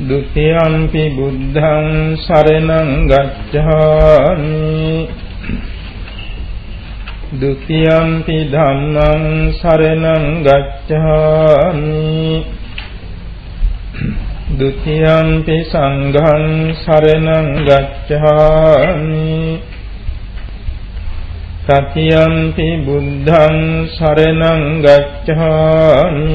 ဒုတိယံ පි බුද්ධං සරණං ගච්ඡාමි ဒုတိယံ පි ධම්මං සරණං ගච්ඡාමි ဒုတိယံ පි සංඝං සරණං ගච්ඡාමි තතියං පි බුද්ධං සරණං ගච්ඡාමි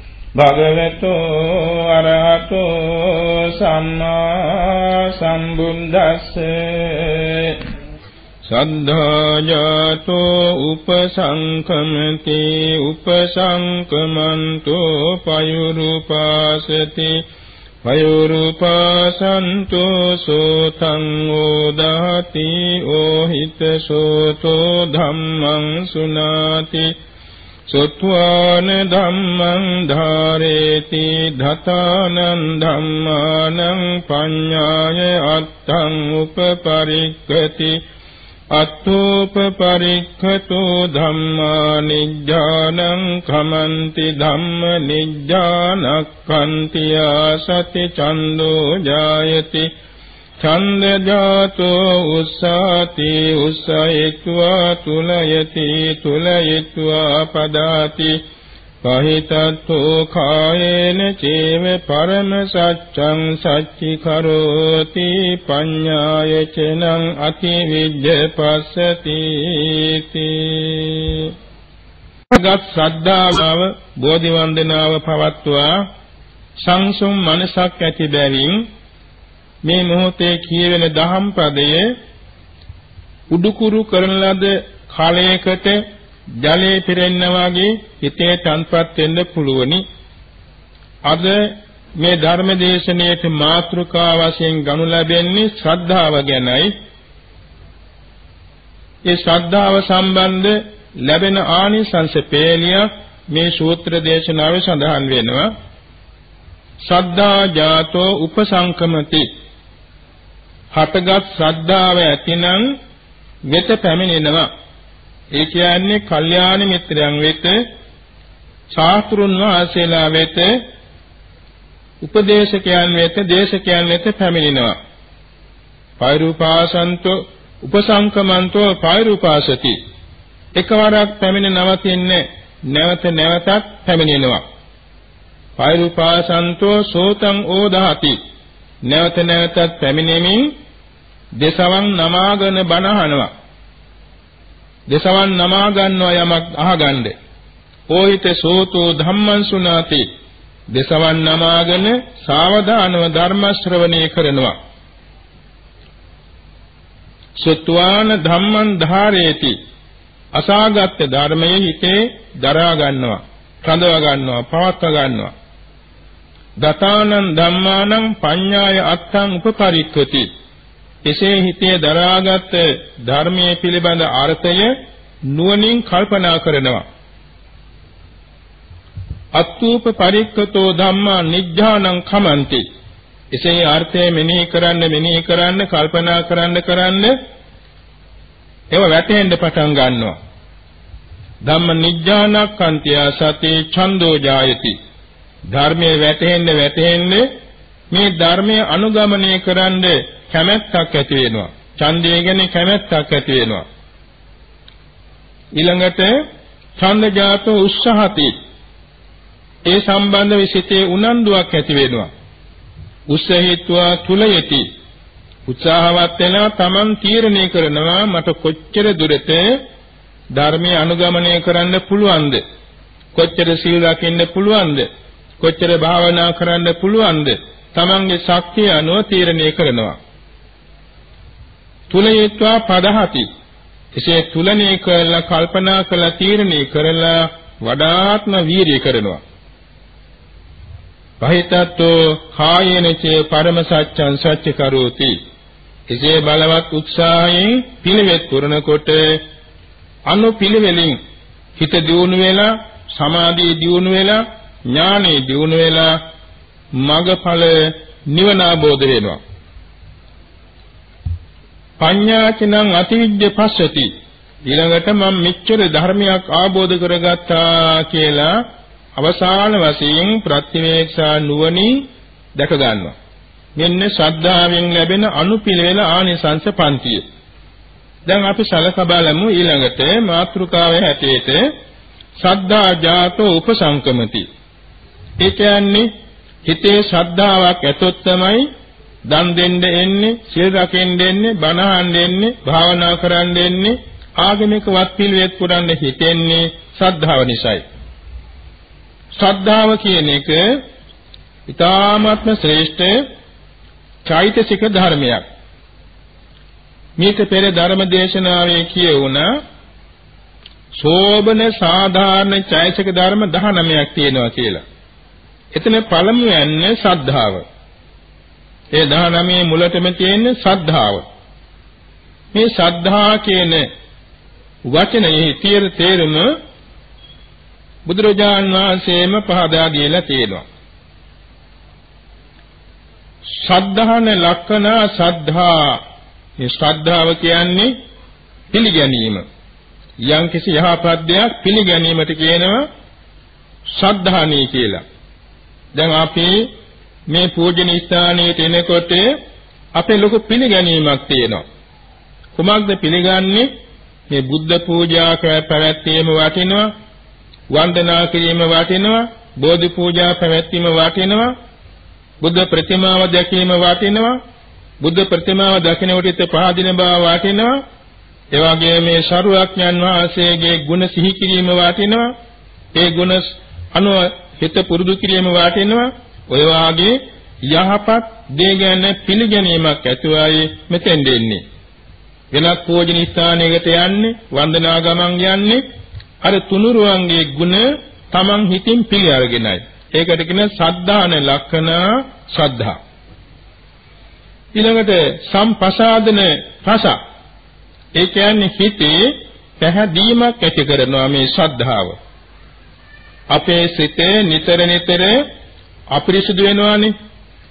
භගවතු අරහතෝ සම්මා සම්බුද්දස්ස. සද්ධාජාතෝ උපසංකමති උපසංකමන්තෝ පයුරුපාසති. පයුරුපාසන්තෝ සෝතං ඕදාති ඕහිත සෝතෝ ධම්මං සුනාති. සුත්වාන ධම්මං ධාරේති ධතානං ධම්මානං පඤ්ඤාය අත්තං උපපරික්ඛති අත්තෝපපරික්ඛතෝ ධම්මා නිජ්ජානං කමන්ති ධම්ම නිජ්ජානක්ඛන්ති ආසති චන්தோ ජායති ඡන්ද ජාතෝ උස්සාති උස්සයත්වා තුලයති තුලයත්වා පදාති. පහිතත්තෝ කායේන චේව පරම සච්ඡං සච්චි කරෝති පඤ්ඤාය චනං අති විජ්ජ පස්සති ගත් ශ්‍රද්ධාව බෝධි වන්දනාව පවත්වා සංසුම් මනසක් ඇති බැවින් මේ මොහොතේ කියවෙන දහම් පදයේ උඩුකුරු කරන ලද කාලයකට ජලයේ පිරෙන්න වගේ හිතේ තන්පත් වෙන්න පුළුවනි. අද මේ ධර්ම දේශනාවේ මාතෘකා වශයෙන් ගනු ලැබෙන්නේ ශ්‍රද්ධාව ගැනයි. ඒ ශ්‍රද්ධාව සම්බන්ධ ලැබෙන ආනිසංස පේලිය මේ සූත්‍ර දේශනාවේ සඳහන් වෙනවා. ශ්‍රද්ධා ජාතෝ උපසංකමති හටගත් ශ්‍රද්ධාව ඇතිනම් වෙත පැමිණෙනවා. ඒ කියන්නේ කල්යාණ මිත්‍රයන් වෙත ශාස්ත්‍රුන් වහන්සේලා වෙත උපදේශකයන් වෙත දේශකයන් වෙත පැමිණෙනවා. පෛරුපාසන්තෝ උපසංකමන්තෝ පෛරුපාසති. එකවරක් පැමිණ නවතින්නේ නැවත නැවතත් පැමිණෙනවා. පෛරුපාසන්තෝ සෝතං ඕදාති නැවත නැවතත් පැමිණෙමින් දෙසවන් නමාගෙන බණහනවා දසවන් නමා ගන්නවා යමක් අහගන්න. ඕහිත සෝතෝ ධම්මං සුනාති. දසවන් නමාගෙන සාවධානව ධර්ම ශ්‍රවණය කරනවා. සත්වාන ධම්මං ධාරේති. අසාගත් ධර්මයේ හිතේ දරා ගන්නවා. කඳව ගන්නවා, පවත්ව ගන්නවා. දතානං ධම්මානං පඤ්ඤාය අත්තං උපපරික්ඛති එසේ හිතේ දරාගත් ධර්මයේ පිළිබඳ අර්ථය නුවණින් කල්පනා කරනවා. අත්ූප පරික්කතෝ ධම්මා නිජ්ජානං khමන්ති. එසේ අර්ථය මෙනෙහි කරන්න මෙනෙහි කරන්න කල්පනා කරන්න කරන්න ඒව වැටෙන්න පටන් ගන්නවා. ධම්ම නිජ්ජානක්ඛන්තිය සති ඡන්தோ ජායති. ධර්මයේ වැටෙන්න වැටෙන්න මේ ධර්මයේ අනුගමනය කරන්නේ කැමැත්තක් ඇති වෙනවා. ඡන්දය ගැන කැමැත්තක් ඇති වෙනවා. ඊළඟට ඡන්ද ජාතෝ උත්සාහති. ඒ සම්බන්ධ විසිතේ උනන්දුවක් ඇති වෙනවා. උත්සාහිත්වා තුලයති. උත්සාහවත් වෙනවා Taman තීරණය කරනවා මට කොච්චර දුරට ධර්මයේ අනුගමනය කරන්න පුළුවන්ද? කොච්චර සීල් රකින්න පුළුවන්ද? කොච්චර භාවනා කරන්න පුළුවන්ද? Tamanගේ ශක්තිය අනුව තීරණය කරනවා. තුලයත්වා පදහති. එසේ තුලණය කරලා කල්පනා කරලා තීරණය කරලා වඩාත්ම වීරිය කරනවා. පහිතත්ෝ කායේනචේ පරම සත්‍යං සත්‍ය කරෝති. එසේ බලවත් උත්සාහයෙන් පිළිවෙත් කරනකොට අනුපිළිවෙලින් හිත දියුණු වෙලා සමාධිය දියුණු වෙලා ඥානෙ දියුණු වෙලා මගඵල නිවන අවබෝධ වෙනවා. පඤ්ඤාචනං අතිවිද්‍ය පස්සති. ඊළඟට මම මෙච්චර ධර්මයක් ආબોධ කරගත්තා කියලා අවසාන වශයෙන් ප්‍රතිවේක්ෂා නුවණින් දැක ගන්නවා. මෙන්න ශ්‍රද්ධාවෙන් ලැබෙන අනුපිළිවෙල ආනිසංස පන්තිය. දැන් අපි සලකා බලමු ඊළඟට මාත්‍රිකාවේ හැටියට ශ්‍රද්ධා ජාතෝ උපසංකමති. ඒ කියන්නේ හිතේ ශ්‍රද්ධාවක් ඇතොත් තමයි දන් දෙන්න එන්නේ, සිල් රකින්න එන්නේ, බණ අහන්න එන්නේ, භාවනා කරන්න එන්නේ, ආගමික වත් පිළිවෙත් පුරන්න හිතෙන්නේ ශ්‍රද්ධාව නිසායි. ශ්‍රද්ධාව කියන එක ඊ타ත්ම ශ්‍රේෂ්ඨ චෛතසික ධර්මයක්. මේක පෙර ධර්ම දේශනාවේ කියවුණා සෝබන සාධාරණ චෛතසික ධර්ම 19ක් තියෙනවා කියලා. එතන පළමුවන්නේ ශ්‍රද්ධාව. ඒ 19 මුලටම තියෙන්නේ ශ්‍රද්ධාව. මේ ශ්‍රද්ධා කියන වචනේ තියෙන තේරුම බුදුරජාන් වහන්සේම පහදා දීලා තියෙනවා. ශ්‍රද්ධාන ලක්ෂණ සද්ධා මේ ශ්‍රද්ධාව කියන්නේ පිළිගැනීම. යම් කිසි යහපත් දෙයක් පිළිගැනීමට කියනවා ශ්‍රද්ධානී කියලා. දැන් අපි මේ පූජනීය ස්ථානයේ එනකොට අපේ ලොකු පිළිගැනීමක් තියෙනවා. කුමක්ද පිළිගන්නේ? මේ බුද්ධ පූජා පැවැත්වීම වටිනවා, වන්දනා කිරීම වටිනවා, බෝධි පූජා පැවැත්වීම වටිනවා, බුද්ධ ප්‍රතිමාව දැකීම වටිනවා, බුද්ධ ප්‍රතිමාව දකින විට පහදින බව වටිනවා. ඒ වගේම මේ ශරුවඥන් වහන්සේගේ ගුණ සිහි කිරීම වටිනවා. ඒ ගුණ අනුව හිත පුරුදු කිරීම වටිනවා. ඔය වාගේ යහපත් දේ ගැන පිළිගැනීමක් ඇතුවයි මෙතෙන් දෙන්නේ. වෙනත් පූජන ස්ථානයකට යන්නේ වන්දනා ගමන් යන්නේ අර තුනුරුවන්ගේ ගුණ Taman හිතින් පිළි අරගෙනයි. ඒකට කියන සද්ධාන ලක්ෂණ ශ්‍රද්ධා. ඊළඟට සම්පසාදන රස. ඒ කියන්නේ හිතේ පැහැදීමක් ඇති කරනවා මේ ශ්‍රද්ධාව. අපේ සිතේ නිතර නිතර අපිරිසුදු වෙනවානේ.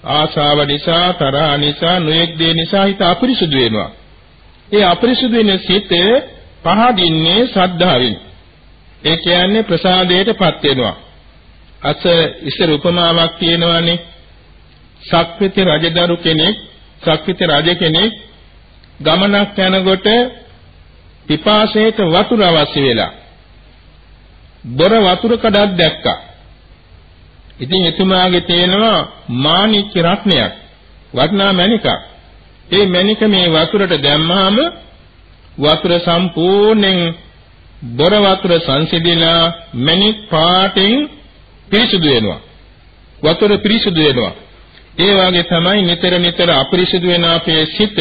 ආශාව නිසා, තරහ නිසා, නොයෙක් දේ නිසා හිත අපිරිසුදු වෙනවා. ඒ අපිරිසුදු වෙන සිත පහදින්නේ ශ්‍රද්ධාවෙන්. ඒ කියන්නේ ප්‍රසාදයටපත් වෙනවා. අස ඉස්සර උපමාවක් කියනවානේ. සක්විති රජදරු කෙනෙක්, සක්විති රජ කෙනෙක් ගමනක් යනකොට පිපාසයට වතුර අවශ්‍ය වෙලා. බොර වතුර කඩක් දැක්කා. ඉතින් එතුමාගේ තේනවා මාණික්ක රත්නයක් වටිනා මණිකක්. ඒ මණික මේ වතුරට දැම්මාම වතුර සම්පූර්ණයෙන් බොර වතුර සංසිඳිලා මණික් පාටින් පිරිසුදු වෙනවා. වතුර පිරිසුදු වෙනවා. ඒ වාගේ තමයි නිතර නිතර අපිරිසුදු වෙන අපේ සිත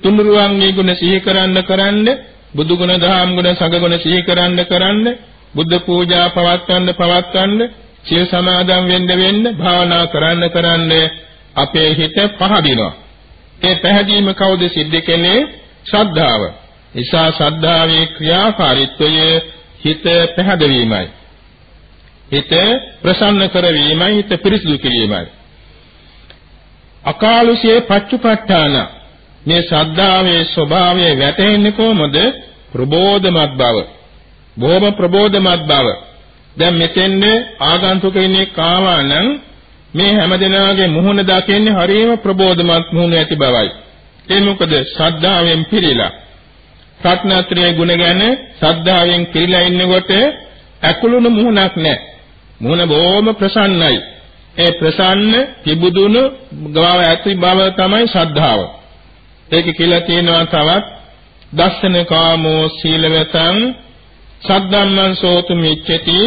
තුනුරුවන්ගේ ගුණ සිහි කරන්න කරන්න බුදු ගුණ දහම් ගුණ සංඝ ගුණ සිහි කරන්න කරන්න බුද්ධ පූජා පවත්වන්න පවත්වන්න සිය සමාදන් වෙන්න වෙන්න භාවනා කරන්න කරන්න අපේ හිත පහදිනවා. ඒ පැහැදීම කවුද සිද්ධ කළේ? ශ්‍රද්ධාව. නිසා ශ්‍රද්ධාවේ ක්‍රියාකාරීත්වය හිත පැහැදවීමයි. හිත ප්‍රසන්න කරවීමයි හිත පිරිසිදු කිරීමයි. අකාලුසියේ පච්චුපට්ඨාන මේ ශ්‍රද්ධාවේ ස්වභාවය වැටෙන්නේ කොහොමද? ප්‍රබෝධමත් බව. බොහොම ප්‍රබෝධමත් බව. දැන් මෙතෙන්ද ආගන්තුක කෙනෙක් ආවා නම් මේ හැමදෙනාගේ මුහුණ දකින්නේ හරියම ප්‍රබෝධමත් මුහුණ ඇති බවයි. ඒ මොකද ශ්‍රද්ධාවෙන් පිරීලා. සත්‍යත්‍රයේ ගුණ ගැන ශ්‍රද්ධාවෙන් පිරීලා ඉන්නකොට ඇකුළුණු මුහුණක් නැහැ. මුහුණ බොහොම ප්‍රසන්නයි. ඒ ප්‍රසන්න පිබුදුණු ගව ඇති බව තමයි ශ්‍රද්ධාව. ඒක කියලා තියෙනවා තවත් දස්සන කාමෝ සීලවතං සද්දම්මං සෝතු මිච්ඡති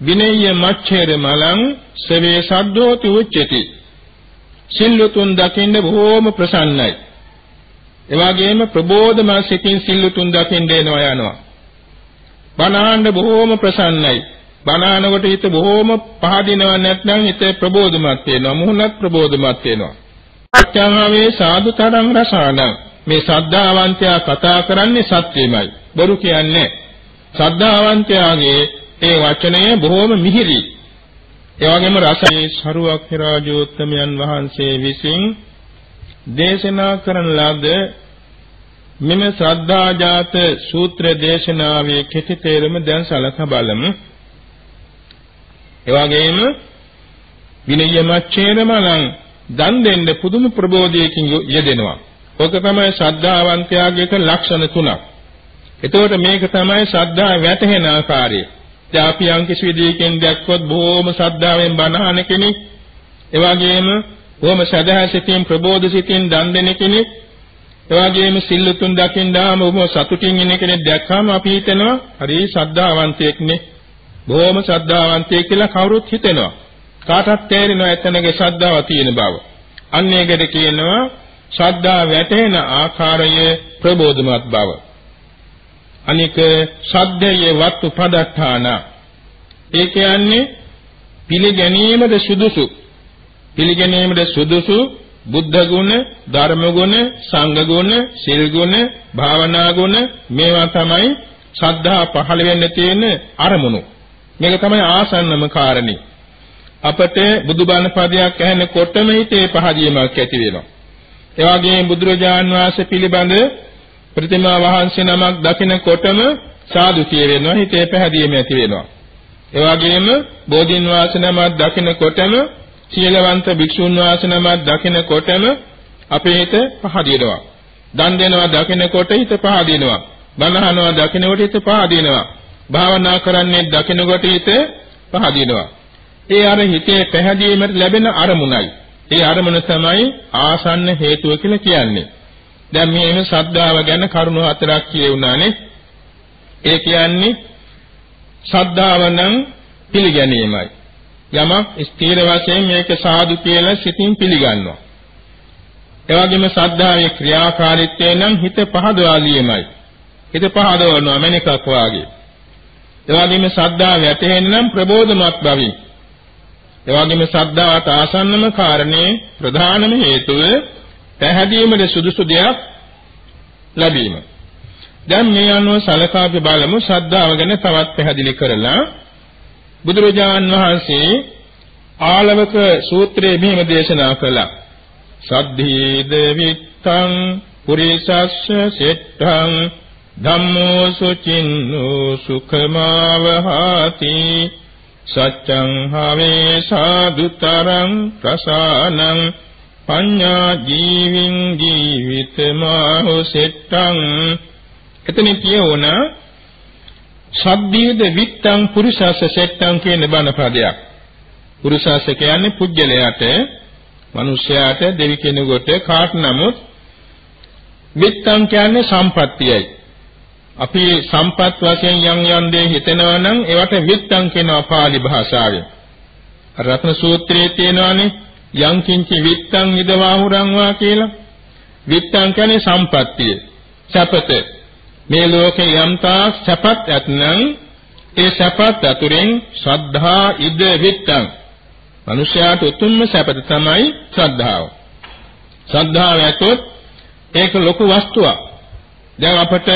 විනය්‍ය මච්ඡේර මලං සවේ සද්දෝති උච්චති. සිල්ලුතුන් දකින්න බොහෝම ප්‍රසන්නයි. එවාගෙම ප්‍රබෝධමත් සිතින් සිල්ලුතුන් දකින්න එනවා යනවා. බණහන්න බොහෝම ප්‍රසන්නයි. බණහනකොට හිත බොහෝම පහදිනව නැත්නම් හිත ප්‍රබෝධමත් වෙනවා මුහුණත් ප්‍රබෝධමත් වෙනවා. අච්ඡාවේ සාදුතරං රසානං. මේ සද්ධාවන්තයා කතා කරන්නේ සත්‍යමයි. බොරු කියන්නේ ශ්‍රද්ධාවන්තයාගේ ඒ වචනය බොහොම මිහිරි. ඒ වගේම රසයි සරුවක් රාජෝත්තමයන් වහන්සේ විසින් දේශනා කරන ලද මෙම ශ්‍රද්ධාජාත සූත්‍ර දේශනාවේ කෙටි තේරුම දැන් සලකා බලමු. ඒ වගේම විනය මච්ඡේරමලං දන් දෙන්න පුදුම ප්‍රබෝධයකින් යෙදෙනවා. ඔක තමයි ශ්‍රද්ධාවන්තයාගේ ලක්ෂණ තුනක්. එතකොට මේක තමයි ශ්‍රද්ධාව වැටහෙන ආකාරය. දැන් අපි යම් කිසි විදිහකින් දැක්කොත් බොහොම ශ්‍රද්ධාවෙන් බණහන කෙනෙක්, ඒ වගේම බොහොම සදහා සිතින් ප්‍රබෝධ සිතින් දන් දෙන කෙනෙක්, ඒ වගේම සිල්ලුතුන් දකින්දාම බොහොම සතුටින් ඉන්න කෙනෙක් දැක්කම අපි හිතනවා හරි ශ්‍රද්ධාවන්තයෙක්නේ. බොහොම ශ්‍රද්ධාවන්තයෙක් කියලා කවුරුත් හිතෙනවා. කාටත් තේරෙනවා එතනගේ ශ්‍රද්ධාව තියෙන බව. අන්න ඒකට කියනවා ශ්‍රද්ධාව වැටෙන ආකාරයේ ප්‍රබෝධමත් බව. අනික සද්දයේ වත්තු පදත්තාන ඒ කියන්නේ පිළිගැනීමද සුදුසු පිළිගැනීමද සුදුසු බුද්ධ ගුණ ධර්ම ගුණ සංඝ ගුණ සිල් ගුණ භාවනා ගුණ මේවා තමයි ශ්‍රද්ධා පහළ වෙන්න තියෙන අරමුණු මේක තමයි ආසන්නම කාරණේ. අපට බුදුබණ පදයක් ඇහෙනකොටම හිතේ පහදීමක් ඇති වෙනවා. ඒ වගේම බුදුරජාන් වහන්සේ පිළිබඳ ප්‍රතිමා වහන්සේ නමක් දකිනකොටම සාදු කියවෙනවා හිතේ පැහැදීම ඇති වෙනවා. ඒ වගේම බෝධින් වහන්සේ නමක් දකිනකොටම සීලවන්ත භික්ෂුන් වහන්සේ නමක් දකිනකොටම අපේ හිත පහදිනවා. දන් දෙනවා දකිනකොට හිත පහදිනවා. බණ අහනවා දකිනකොට හිත පහදිනවා. භාවනා කරන්නේ දකිනකොට හිත පහදිනවා. ඒ අර හිතේ පැහැදීමට ලැබෙන අරමුණයි. ඒ අරමුණ තමයි ආසන්න හේතුව කියලා කියන්නේ. දැන් මේ ශ්‍රද්ධාව ගැන කරුණු හතරක් කියුණානේ. ඒ කියන්නේ ශ්‍රද්ධාව නම් පිළිගැනීමයි. යමක් ස්ථීර වශයෙන් මේක සාදු කියලා සිතින් පිළිගන්නවා. එවැගේම ශ්‍රද්ධාවේ ක්‍රියාකාරීත්වය නම් හිත පහදවා දීමයි. හිත පහදවනවා මණිකක් වාගේ. එවැගේම ශ්‍රද්ධාව වැටෙන්න නම් ප්‍රබෝධමත් බවින්. එවැගේම ශ්‍රද්ධාවට ආසන්නම කාරණේ ප්‍රධානම හේතුව පැහැදීමේ සුදුසු දෙයක් ලැබීම. දැන් මේ අනුව සලකා අපි බලමු ශ්‍රද්ධාව ගැන තවත් පැහැදිලි කරලා බුදුරජාන් වහන්සේ ආලවක සූත්‍රයේ මෙහෙම දේශනා කළා. සද්ධීද විත්තං පුරිසස්ස සෙට්ඨං ධම්මෝ සුචින්නෝ සුඛමාවහති සච්ඡං හවේ සාදුතරං ප්‍රසානං පඤ්ඤා ජීවින් ජීවිතමාහු සෙට්ඨං එතන කියවන සබ්බීද විත්තං පුරුෂාස සෙට්ටං කියන බණ පදයක්. පුරුෂාස කියන්නේ පුජ්‍යලයට, මිනිසයාට, දෙවි කෙනෙකුට කාට නමුත් විත්තං කියන්නේ සම්පත්තියයි. අපි සම්පත් වශයෙන් යම් යම් දේ හිතනවා නම් ඒවට විත්තං කියනවා පාලි භාෂාවෙන්. රත්න සූත්‍රයේ තියෙනවානේ යං කිංචි විත්තං ඉදවාහුරං වා කියලා. විත්තං කියන්නේ සම්පත්තිය. සැපත මේ ලෝකේ යම්තා සැපත් ඇතනම් ඒ සැපත් අතුරෙන් ශ්‍රද්ධා ඉද විත්තං මනුෂයාට උතුම්ම සැපත තමයි ශ්‍රද්ධාව. ශ්‍රද්ධාව ඇතොත් ඒක ලොකු වස්තුවක්. දැන් අපට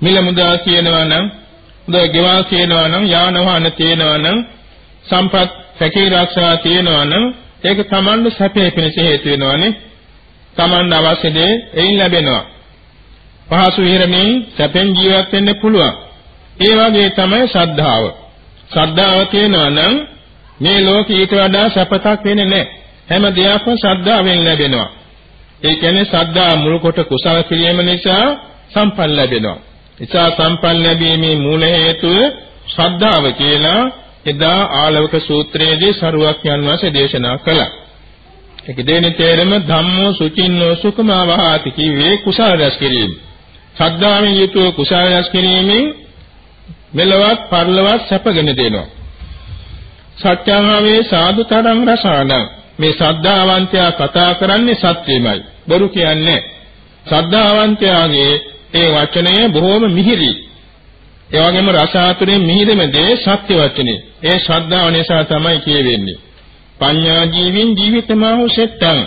මිල මුදා කියනවා නම් හොඳ ගෙවල් කියනවා නම් යාන වාහන තියෙනවා නම් සම්පත් සැකී ආරක්ෂා තියෙනවා නම් ඒක Tamanne සැපේ පිණිස හේතු වෙනවානේ. Tamanne අවශ්‍ය දේ එයින් ලැබෙනවා. පහසු විහරණයෙන් සැපෙන් ජීවත් වෙන්න පුළුවන්. ඒ වගේ තමයි ශ්‍රද්ධාව. ශ්‍රද්ධාව තියෙනවා නම් මේ ලෝකෙ ඊට වඩා සැපතක් වෙන්නේ නැහැ. හැම දෙයක්ම ශ්‍රද්ධාවෙන් ලැබෙනවා. ඒ කියන්නේ ශ්‍රද්ධා මුල් කොට කුසල කිරීම නිසා සම්පන්න ලැබෙනවා. නිසා සම්පන්න ලැබීමේ මූල හේතුව ශ්‍රද්ධාව කියලා එදා ආලවක සූත්‍රයේදී සරුවක් යන වාසේ දේශනා කළා. ඒක දෙවෙනි තේරම ධම්මෝ සුචින්නෝ සුඛමවහාති කිව්වේ කුසල රැස් කිරීම. ශ්‍රද්ධාවෙන් යුතුව කුසල රැස් කිරීමෙන් මෙලවත් පරලවත් සැපගෙන දෙනවා. සත්‍යංහවේ සාදුතරං රසාන මේ ශ්‍රද්ධාවන්තයා කතා කරන්නේ සත්‍යමයි. බොරු කියන්නේ ශ්‍රද්ධාවන්තයාගේ ඒ වචනය බොහොම මිහිරි. ඒ වගේම රස අතුරෙන් මිහිරම දේ සත්‍ය වචනේ. ඒ ශ්‍රද්ධාව නිසා තමයි කියවෙන්නේ. පඤ්ඤා ජීවින් ජීවිතමහු සෙට්ටං.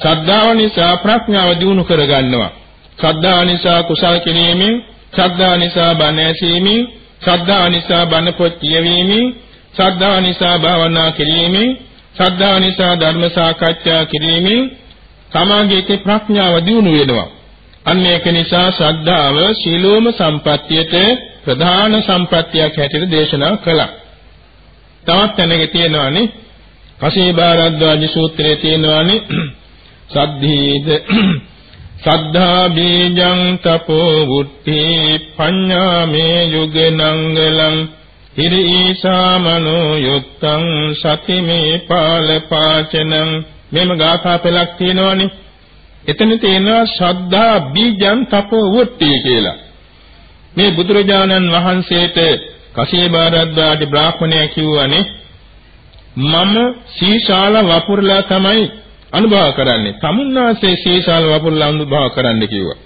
ශ්‍රද්ධාව නිසා ප්‍රඥාව දිනු කරගන්නවා. ශ්‍රද්ධාව නිසා කුසල කිරීමෙන්, ශ්‍රද්ධාව නිසා බණ ඇසීමෙන්, ශ්‍රද්ධාව නිසා බණ පොත් කියවීමෙන්, ශ්‍රද්ධාව නිසා භාවනා කිරීමෙන්, ශ්‍රද්ධාව නිසා ධර්ම සාකච්ඡා කිරීමෙන් සමාගයේ ප්‍රඥාව දියුණු වෙනවා. අන්න ඒක නිසා ශ්‍රද්ධාව සීලෝම සම්පත්තියට ප්‍රධාන සම්පත්තියක් හැටියට දේශනා කළා. තවත් තැනක තියෙනවානේ. කසේ බාරද්වාජ සූත්‍රයේ තියෙනවානේ. සද්ධීද සද්ධා බීජං තපෝ වුට්ටි පඤ්ඤාමේ යුගනංගලං හිරීසාමනෝ යුත්තං සතිමේ පාලපාචනං. මෙම ගාථා පෙළක් තියෙනවනේ. එතන තියෙනවා ශ්‍රද්ධා බීජං තපෝ වුට්ටි කියලා. මේ බුදුරජාණන් වහන්සේට කසීබාරද්දාට බ්‍රාහ්මණයා කිව්වනේ මම සීශාල වපුරලා තමයි අනුභව කරන්නේ. තමුන්නාසේ සීසාල වපුරලා අනුභව කරන්න කිව්වා.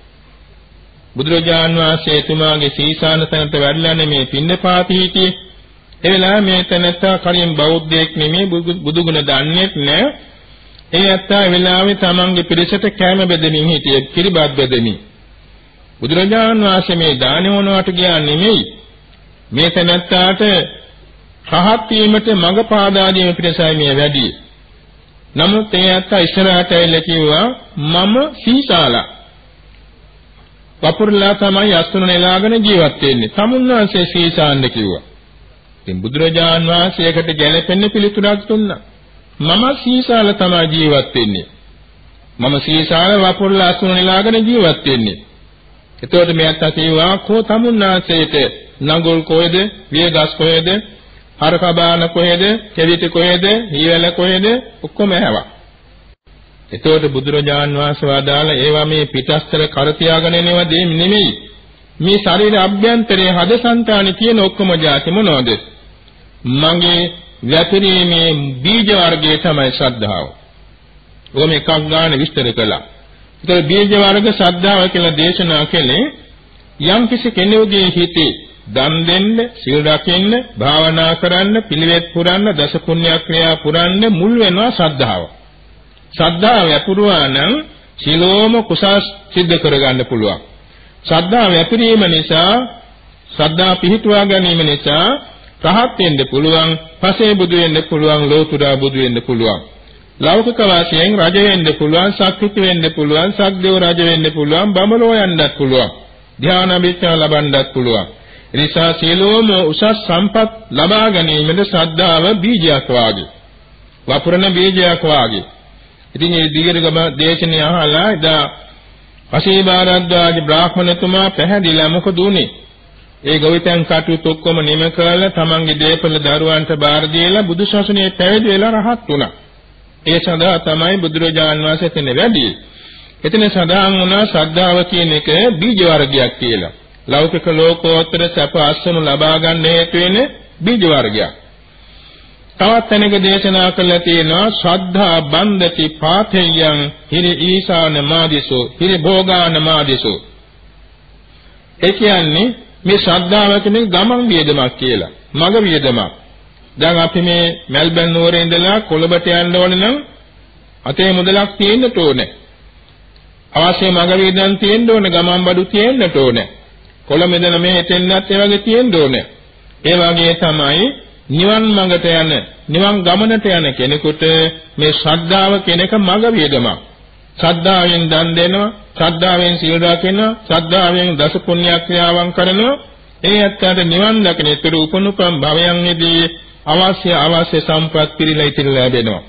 බුදුරජාන් වහන්සේ එතුමාගේ සීසාන තැනට වැඩලානේ මේ පින්නපාති හිටියේ. ඒ වෙලාවේ මේ තැනත්තා කලින් බෞද්ධයෙක් නෙමෙයි බුදුගුණ දන්නේත් නෑ. ඒ ඇත්තා ඒ වෙලාවේ තමන්ගේ පිරිසට කැම බෙදමින් හිටියේ කිරිබත් බෙදමින්. බුදුරජාන් වහන්සේ මේ දාන මොනවට ගියා නෙමෙයි. මේ තැනත්තාට රහත් වීමට මඟ පාදා දීම පිණිසයි මේ වැඩි. නමුත් ඒ අත්ත ඉස්සරහට ඇවිල්ලා කිව්වා මම සීසාලා. වපුරලා තමයි අස්තුන නෙලාගෙන ජීවත් වෙන්නේ. තමුන්වන්සේ සීසාන්න කිව්වා. ඉතින් බුදුරජාන් වහන්සේකට ගැළපෙන්න පිළිතුරක් දුන්නා. මම සීසාල තමයි ජීවත් වෙන්නේ. මම සීසාල වපුරලා අස්තුන නෙලාගෙන ජීවත් වෙන්නේ. එතකොට මේ අත්ත කිව්වා කෝ තමුන්වන්සේට නඟුල් කොහෙද? වියගස් කොහෙද? හරකබාන කොහෙද? කෙවිත කොහෙද? හීවැල කොහෙද? ඔක්කොම ඇහැවා. එතකොට බුදුරජාන් වහන්සේ වදාළ ඒවා මේ පිටස්තර කර තියාගෙන එනවා දෙ නෙමෙයි. මේ ශරීර අභ්‍යන්තරයේ හදසංතානි තියෙන ඔක්කොම જાති මොනවද? මගේ වැපිරීමේ බීජ වර්ගය තමයි ශ්‍රද්ධාව. ඕම එකක් ගන්න විස්තර කළා. ඒතර බීජ වර්ග ශ්‍රද්ධාව කියලා දේශනා කළේ යම් කිසි කෙනෙකුගේ හිතේ දන් දෙන්න, සිල් රකින්න, භාවනා කරන්න, පිළිවෙත් පුරන්න, දස පුණ්‍ය ක්‍රියා පුරන්න මුල් වෙනවා ශ්‍රද්ධාව. ශ්‍රද්ධාව වැපුරුවා නම් සිලෝම කුසස් සිද්ධ කරගන්න පුළුවන්. ශ්‍රද්ධාව වැපිරීම නිසා ශ්‍රද්ධා පිහිටුවා ගැනීම නිසා රහත් වෙන්න පුළුවන්, පසේ බුදු වෙන්න පුළුවන්, ලෝතුරා බුදු වෙන්න පුළුවන්. ලෞකික වාසයෙන් රජ වෙන්න පුළුවන්, ශක්තිති වෙන්න පුළුවන්, සක්දේව රජ වෙන්න පුළුවන්, බඹලෝ යන්නත් පුළුවන්. ධ්‍යාන විචා ලබන්නත් පුළුවන්. එනිසා සියලුම උසස් සම්පත් ලබා ගැනීමට ශ්‍රද්ධාව බීජයක් වාගේ. වපුරන බීජයක් වාගේ. ඉතින් මේ දීර්ඝම දේශනේ අහලා එදා පසීබාරද්දාජ බ්‍රාහ්මණතුමා පැහැදිලා මොකද උනේ? ඒ ගවිතයන් කටයුතු ඔක්කොම නිම කරලා තමන්ගේ දේපල දරුවන්ට බාර දීලා බුදුසසුනේ පැවිදි වෙලා රහත් වුණා. ඒ සඳහා තමයි බුදුරජාන් වහන්සේ එතන වැඩි. එතන සඳහන් වුණා ශ්‍රද්ධාව කියන එක බීජ වර්ගයක් කියලා. ලෞකික ලෝකෝත්තර සැප අස්වනු ලබා ගන්න හේතු වෙන බීජ වර්ගයක්. තවත් තැනක දේශනා කළා තියෙනවා ශ්‍රද්ධා බන්ධති පාඨයන් හිරි ඊසාන මාදිසෝ හිරි භෝගාන මාදිසෝ. ඒ කියන්නේ මේ ශ්‍රද්ධාව කියන්නේ ගමන් වියදමක් කියලා මග වියදමක්. දැන් අපි මේ මෙල්බන් නුවරේ ඉඳලා කොළඹට යන්න ඕනේ නම් අතේ මුදලක් තියෙන්න ඕනේ. අවශ්‍ය මග වියදම් තියෙන්න ඕනේ ගමන් බඩු තියෙන්න ඕනේ. කොළඹ ඉඳලා මේ එතෙන්නත් ඒ වගේ තියෙන්න ඕනේ ඒ වගේ තමයි නිවන් මඟට යන නිවන් ගමනට යන කෙනෙකුට මේ ශ්‍රද්ධාව කෙනක මඟ වේදමක්. ශ්‍රද්ධාවෙන් දන් දෙනවා, ශ්‍රද්ධාවෙන් සීල රකිනවා, ශ්‍රද්ධාවෙන් දස පුණ්‍ය ක්‍රියාවන් කරනවා. ඒ ඇත්තට නිවන් දකින ඊතර උපනුපම් භවයන්ෙහිදී අවශ්‍ය අවශ්‍ය සම්පත් පිළිලා ඉතිරි ලැබෙනවා.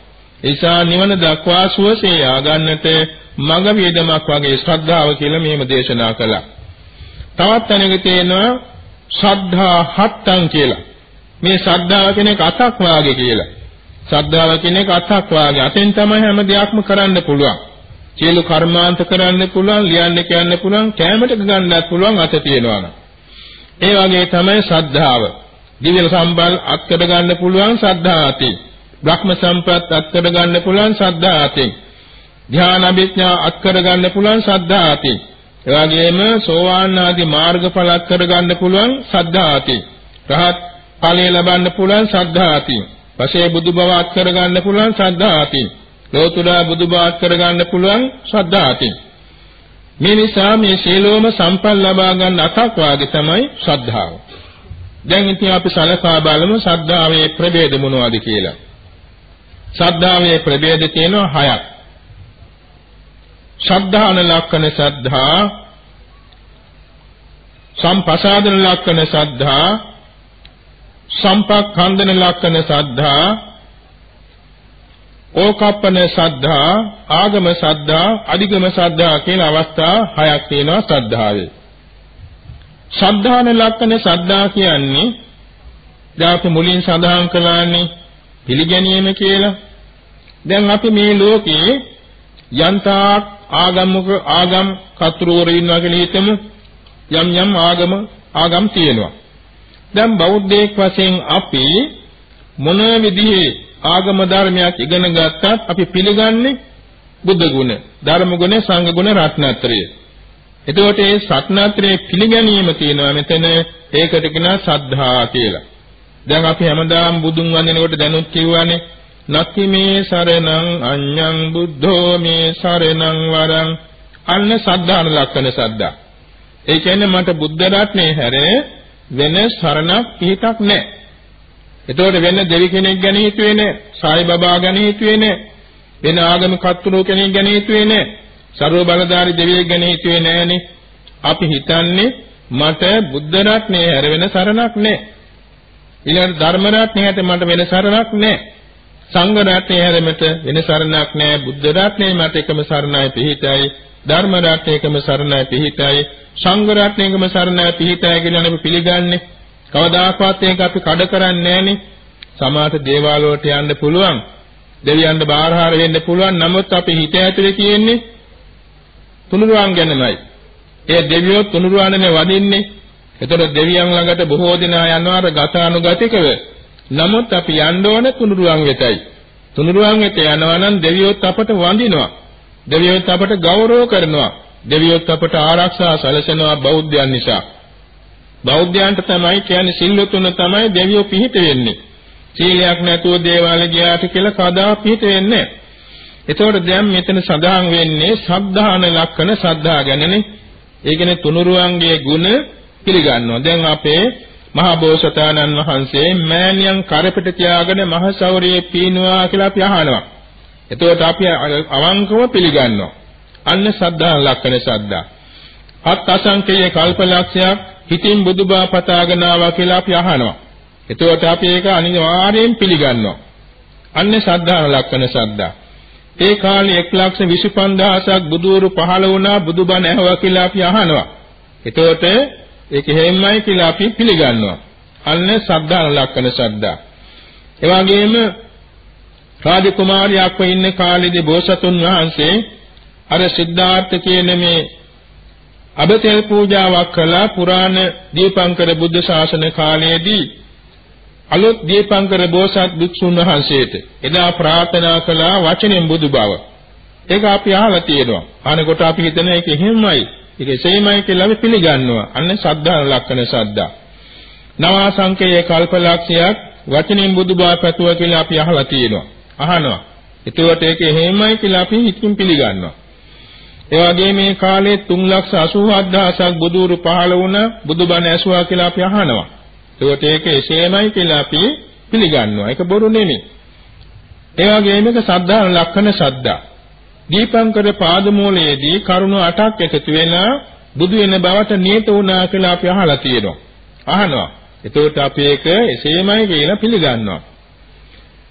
ඒසා නිවන දක්වා සුවසේ ආගන්නට මඟ වේදමක් වගේ ශ්‍රද්ධාව කියලා මෙහෙම දේශනා කළා. තවත් තැනක තියෙනවා ශ්‍රද්ධා හත්තන් කියලා. මේ ශ්‍රද්ධාව කෙනෙක් අතක් වාගේ කියලා. ශ්‍රද්ධාව කෙනෙක් අතක් වාගේ. අතෙන් තමයි හැම දෙයක්ම කරන්න පුළුවන්. සියලු කර්මාන්ත කරන්න පුළුවන්, ලියන්න කියන්න පුළුවන්, කැමරට ගන්නත් පුළුවන් අත තියනවා නම්. ඒ වගේ තමයි ශ්‍රද්ධාව. දිව්‍ය සම්බල් අත්කඩ ගන්න පුළුවන් ශ්‍රද්ධාවතින්. බ්‍රහ්ම සම්පත් අත්කඩ ගන්න පුළුවන් ශ්‍රද්ධාවතින්. ධ්‍යාන අභිඥා අත්කඩ ගන්න පුළුවන් ශ්‍රද්ධාවතින්. ඒ වගේම සෝවාන් ආදී මාර්ගඵල අත්කඩ ගන්න පුළුවන් ශ්‍රද්ධාවතින්. රහත් ඵලය ලබන්න පුළුවන් ශ්‍රද්ධාවතින්. පසේ බුදු බව අත් කරගන්න පුළුවන් ශ්‍රද්ධාවතින්. ලෝතුරා බුදු බව අත් කරගන්න පුළුවන් ශ්‍රද්ධාවතින්. මේ නිසා මේ සීලෝම සම්පල් ලබා ගන්න අතක් වාගේ තමයි ශ්‍රද්ධාව. දැන් ඉතින් අපි සලකා බලමු ශ්‍රද්ධාවේ ප්‍රභේද මොනවද කියලා. ශ්‍රද්ධාවේ ප්‍රභේද තියෙනවා හයක්. ශ්‍රද්ධාන ලක්ෂණ ශ්‍රද්ධා සම්පසාදන ලක්ෂණ ශ්‍රද්ධා සම්පක්ඛන්දන ලක්ෂණ සද්ධා ඕකප්පන සද්ධා ආගම සද්ධා අධිගම සද්ධා කියන අවස්ථා හයක් තියෙනවා සද්ධාවේ සද්ධාන ලක්ෂණ සද්ධා කියන්නේ දැන් අපි මුලින් සඳහන් කළානේ පිළිගැනීම කියලා. දැන් අපි මේ ලෝකේ යන්තාක් ආගම්මුක ආගම් කතුරුවරු ඉන්නවා කියලා හිතමු යම් යම් ආගම ආගම් තියෙනවා දැන් බෞද්ධයෙක් වශයෙන් අපි මොන විදිහේ ආගම ධර්මයක් ඉගෙන ගත්තත් අපි පිළිගන්නේ බුද්ධ ගුණ, ධර්ම ගුණ, සංඝ ගුණ රත්නත්‍රය. එතකොට මේ රත්නත්‍රයේ පිළිගැනීම තියෙනවා මෙතන ඒකට කියනවා සද්ධා කියලා. දැන් අපි හැමදාම බුදුන් වඳිනකොට දැනුත් කියවනේ නත්ති මේ සරණං අඤ්ඤං බුද්ධෝ මේ සරණං වරං අන්න සද්ධාන ලක්ෂණ සද්දා. ඒ කියන්නේ මට බුද්ධ රත්නේ හැර වෙන සරණක් පිටක් නැහැ. එතකොට වෙන දෙවි කෙනෙක් ගැන හිතුවේ නැහැ. සායි බබා ගැන හිතුවේ නැහැ. වෙන ආගමික කතුරු කෙනෙක් ගැන හිතුවේ නැහැ. ਸਰව බලධාරී දෙවියෙක් ගැන හිතුවේ නැහනේ. අපි හිතන්නේ මට බුද්ධ රත්නේ හැර වෙන සරණක් නැහැ. ඊළඟ ධර්ම රත්නේ හැට මට වෙන සරණක් නැහැ. සංඝ රත්නේ හැරෙමට වෙන සරණක් නැහැ. බුද්ධ රත්නේ මට එකම සරණයි පිහිටයි. ධර්ම රත්නේ එකම සරණයි පිහිටයි. සංඝ රත්නේ එකම සරණයි පිහිටයි කියලා අපි පිළිගන්නේ. කවදාකවත් ඒක අපි කඩ කරන්නේ නැහනේ. සමාත දේවාල වලට යන්න පුළුවන්. දෙවියන්ට බාරහාර වෙන්න පුළුවන්. නමුත් අපි හිත ඇතුලේ තියෙන්නේ තුනුරුවන් ගැනමයි. ඒ දෙවියෝ තුනුරුවන්නේ වදින්නේ. එතකොට දෙවියන් ළඟට බොහෝ දෙනා යනවාර ගතානුගතිකව. නමුත් අපි යන්න ඕනේ තුනුරුවන් වෙතයි. තුනුරුවන් වෙත යනවා නම් දෙවියොත් අපට වඳිනවා. දෙවියොත් අපට ගෞරව කරනවා. දෙවියොත් අපට ආරක්ෂා සැලසෙනවා බෞද්ධයන් නිසා. බෞද්ධයන්ට තමයි කියන්නේ සිල්වතුන් තමයි දෙවියෝ පිහිට වෙන්නේ. සීලයක් නැතුව දේවාලය ගියාට කියලා කදා පිහිට වෙන්නේ නැහැ. එතකොට දැන් මෙතන සඳහන් වෙන්නේ සද්ධාන ලක්ෂණ සද්ධා ගැනනේ. ඒ කියන්නේ තුනුරුවන්ගේ ගුණ පිළිගන්නවා. දැන් අපේ මහා බෝසතාණන් වහන්සේ මෑණියන් කරපිට තියාගෙන මහ සෞරියේ පීනුවා කියලා අපි අහනවා. එතකොට අපි අවංකව පිළිගන්නවා. අන්න සද්ධා ලක්ෂණ සද්දා. අත් අසංකේය කල්පලක්ෂයක් හිතින් බුදුබව පතාගෙන ආවා කියලා අපි අහනවා. එතකොට අපි ඒක අනිවාර්යෙන් පිළිගන්නවා. අන්න සද්ධා ලක්ෂණ සද්දා. ඒ කාලේ 125000ක් බුදුවරු පහළ වුණා බුදුබණ ඇහුවා කියලා අපි අහනවා. එතකොට ඒක හේමයි කියලා අපි පිළිගන්නවා. අන්න සද්ධාන ලක්ෂණ සද්දා. ඒ වගේම රාජකුමාරියක්ව ඉන්න කාලේදී බෝසතුන් වහන්සේ අර සිද්ධාර්ථ කියන මේ අබතෙල් පූජාවක් කළා පුරාණ දීපංකර බුද්ධ ශාසන කාලයේදී අලුත් දීපංකර බෝසත් භික්ෂුන් වහන්සේට එදා ප්‍රාර්ථනා කළා වචනෙන් බුදු බව. ඒක අපි අහලා තියෙනවා. අනකොට අපි හිතන එක එහෙමයි. ඒක එසේමයි කියලා අපි පිළිගන්නවා. අන්න සද්ධා ලක්ෂණ සද්දා. නවා සංකේය කල්පලක්ෂයක් වචනෙන් බුදු බව පැතුවා කියලා අපි අහලා තියෙනවා. අහනවා. ඒතකොට ඒක එහෙමයි කියලා අපි හිතින් පිළිගන්නවා. ඒ වගේ මේ කාලේ 387000ක් බුදුරු පහළ වුණ බුදුබණ ඇසුවා කියලා අපි අහනවා. ඒකට ඒක එසේමයි කියලා අපි පිළිගන්නවා. ඒක බොරු නෙමෙයි. ඒ වගේම මේක සද්ධාන ලක්ෂණ සද්දා. දීපංකර පාදමූලයේදී කරුණු 8ක් එකතු වෙලා බුදු වෙන බවට නියත වුණා කියලා අපි අහලා තියෙනවා. අහනවා. එතකොට අපි ඒක එසේමයි කියලා පිළිගන්නවා.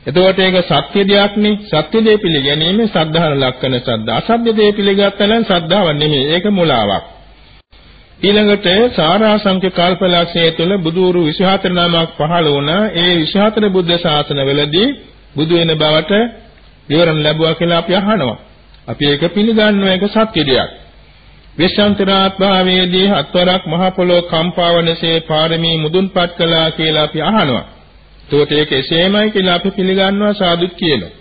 එතකොට ඒක සත්‍ය දෙයක්නේ. සත්‍ය දේ පිළිගැනීම සද්ධාන ලක්ෂණ සද්දා. අසත්‍ය දේ පිළිගත්තා නම් සද්ධාවක් නෙමෙයි. ඒක මුලාවක්. ඊළඟට සාරාංශක කල්පලක්ෂය තුළ බුදුරු 24 නමක් පහළ වුණා. ඒ 24 බුද්ධ ශාසනවලදී බුදු වෙන බවට විවරණ ලැබුවා කියලා අපි අහනවා. අපි ඒක පිළිගන්නවා ඒක සත්‍ය දෙයක්. විශ්වන්තරාත්භාවයේදී හත්වරක් මහ පොළොව කම්පාවනසේ පාරමී මුදුන්පත් කළා කියලා අපි අහනවා. ඒකට ඒක එසේමයි කියලා අපි පිළිගන්නවා සාදුත් කියනවා.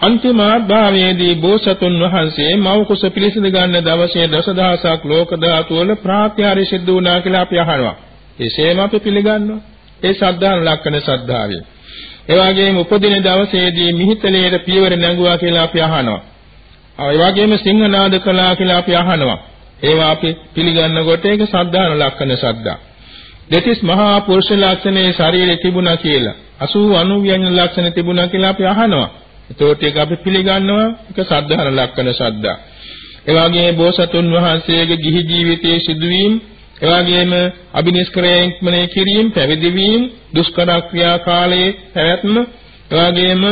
අන්තිම ආභාවයේදී බෝසතුන් වහන්සේ මව කුස පිළිසිඳ ගන්න දවසේ දසදහසක් ලෝක ධාතු වල ප්‍රාත්‍යාරය සිද්ධ වුණා කියලා අපි අහනවා. එසේම අපි පිළිගන්නවා. ඒ සද්ධාන ලක්ෂණ සද්ධාවේ. ඒ වගේම උපදින දවසේදී මිහිතලයේ පියවර නැඟුවා කියලා අපි අහනවා. ඒ වගේම සිංහනාද කළා කියලා අපි අහනවා. ඒවා අපි පිළිගන්නකොට ඒක සද්ධාන ලක්ෂණ සද්දා. දෙතිස් මහා පුරුෂ ලක්ෂණේ ශරීරේ තිබුණා කියලා 80 90 ලක්ෂණ තිබුණා කියලා අපි අහනවා. එතකොට ඒක අපි පිළිගන්නවා ඒක සද්ධාන ලක්ෂණ ශබ්දා. ඒ වගේම බෝසතුන් වහන්සේගේ ගිහි ජීවිතයේ සිදුවීම්, ඒ වගේම අබිනිෂ්ක්‍රයන්මනේ කිරීම, පැවිදි වීම, දුෂ්කර ක්‍රියා කාලයේ පැවැත්ම, ඒ වගේම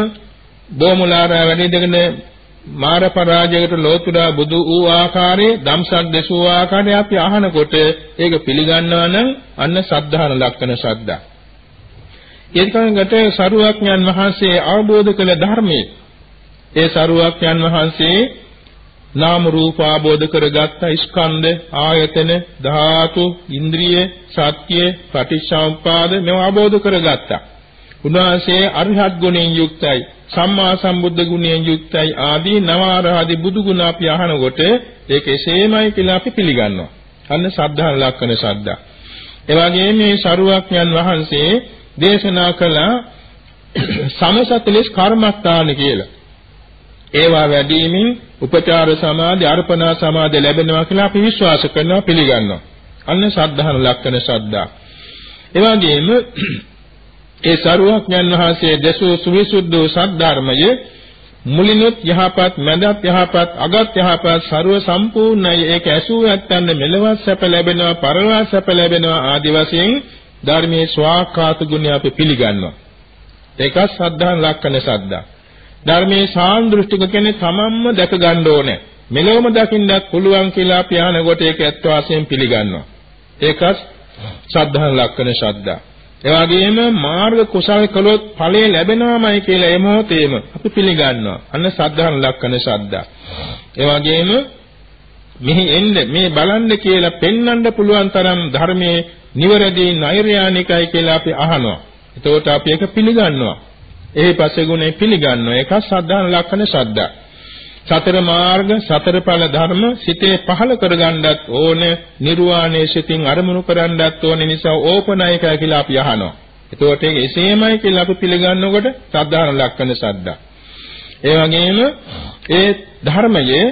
බොමුලාරා වැඩිදගෙන මාර පරාජයකට ලෝතුරා බුදු වූ ආකාරයේ ධම්සක් දෙසූ ආකාරය අපි අහනකොට ඒක පිළිගන්නවා නම් අන්න සද්ධාන ලක්ෂණ ශබ්දා. ඊළඟට සරුවක්ඥන් වහන්සේ අවබෝධ කළ ධර්මයේ ඒ සරුවක්ඥන් වහන්සේ නාම රූප ආબોධ කරගත්ත ස්කන්ධ ආයතන ධාතු ඉන්ද්‍රිය සත්‍ය ප්‍රතිසම්පාද මේවා ආબોධ කරගත්තා. උන්වහන්සේ අරිහත් ගුණයෙන් යුක්තයි සම්මා සම්බුද්ධ ගුණයෙන් යුක්තයි ආදී නවාරහදී බුදු ගුණ අපි අහනකොට ඒක එසේමයි කියලා අපි පිළිගන්නවා. අන්න සද්ධා ලක්ෂණ සද්දා. ඒ වගේම මේ සරුවක්ඥන් වහන්සේ දේශනා කළ සමසතලස් කර්මස්ථාන කියලා. ඒවා වැඩිමින් උපචාර සමාධි අර්පණා සමාධි ලැබෙනවා කියලා අපි විශ්වාස කරනවා පිළිගන්නවා. අන්න සද්ධාන ලක්ෂණ ශ්‍රද්ධා. ඒ වගේම ඒ සරුවඥන් වහන්සේ දසූ සුවිසුද්ධ සද්ධර්මයේ මුලිනුත් යහපත් මැදත් යහපත් අගත් යහපත් ਸਰව සම්පූර්ණයි. ඒක ඇසූ ඇත්තන්ට මෙලවත් සැප ලැබෙනවා පරලොව සැප ලැබෙනවා ආදි වශයෙන් ධර්මයේ ස්වාක්කාත ගුණය අපි පිළිගන්නවා. ඒක සද්ධාන් ලක්කන සද්දා ධර්මයේ සාන්දෘෂ්ටික කෙනෙක් තමන්ම දැක ගන්න ඕනේ. මෙලොවම දකින්නත් පුළුවන් කියලා අපි අහන කොට ඒක ඇත්ත වශයෙන් පිළිගන්නවා. ඒකත් සද්ධාන් ලක්කන ශ්‍රද්ධා ඒ වගේම මාර්ග කුසල කළොත් ඵලය ලැබෙනවාමයි කියලා ඒ මොහොතේම අපි පිළිගන්නවා. අන්න සද්ධාන ලක්කන ශ්‍රද්ධා. ඒ වගේම මෙහි එන්න මේ බලන්න කියලා පෙන්වන්න පුළුවන් තරම් ධර්මයේ නිවැරදි නෛර්යානිකයි කියලා අපි අහනවා. එතකොට අපි ඒක පිළිගන්නවා. එහි පස්සේ ගුණේ පිළිගන්නවා. ඒක සද්ධාන ලක්කන ශ්‍රද්ධා. සතර මාර්ග සතර ඵල ධර්ම සිතේ පහළ කරගන්නත් ඕනේ නිර්වාණය සිතින් අරමුණු කරන්නත් ඕනේ නිසා ඕපනයිකයි කියලා අපි අහනවා. එතකොට ඒක එසේමයි කියලා අපි පිළිගන්නකොට සද්ධාන ලක්ෂණ සද්දා. ඒ වගේම ඒ ධර්මයේ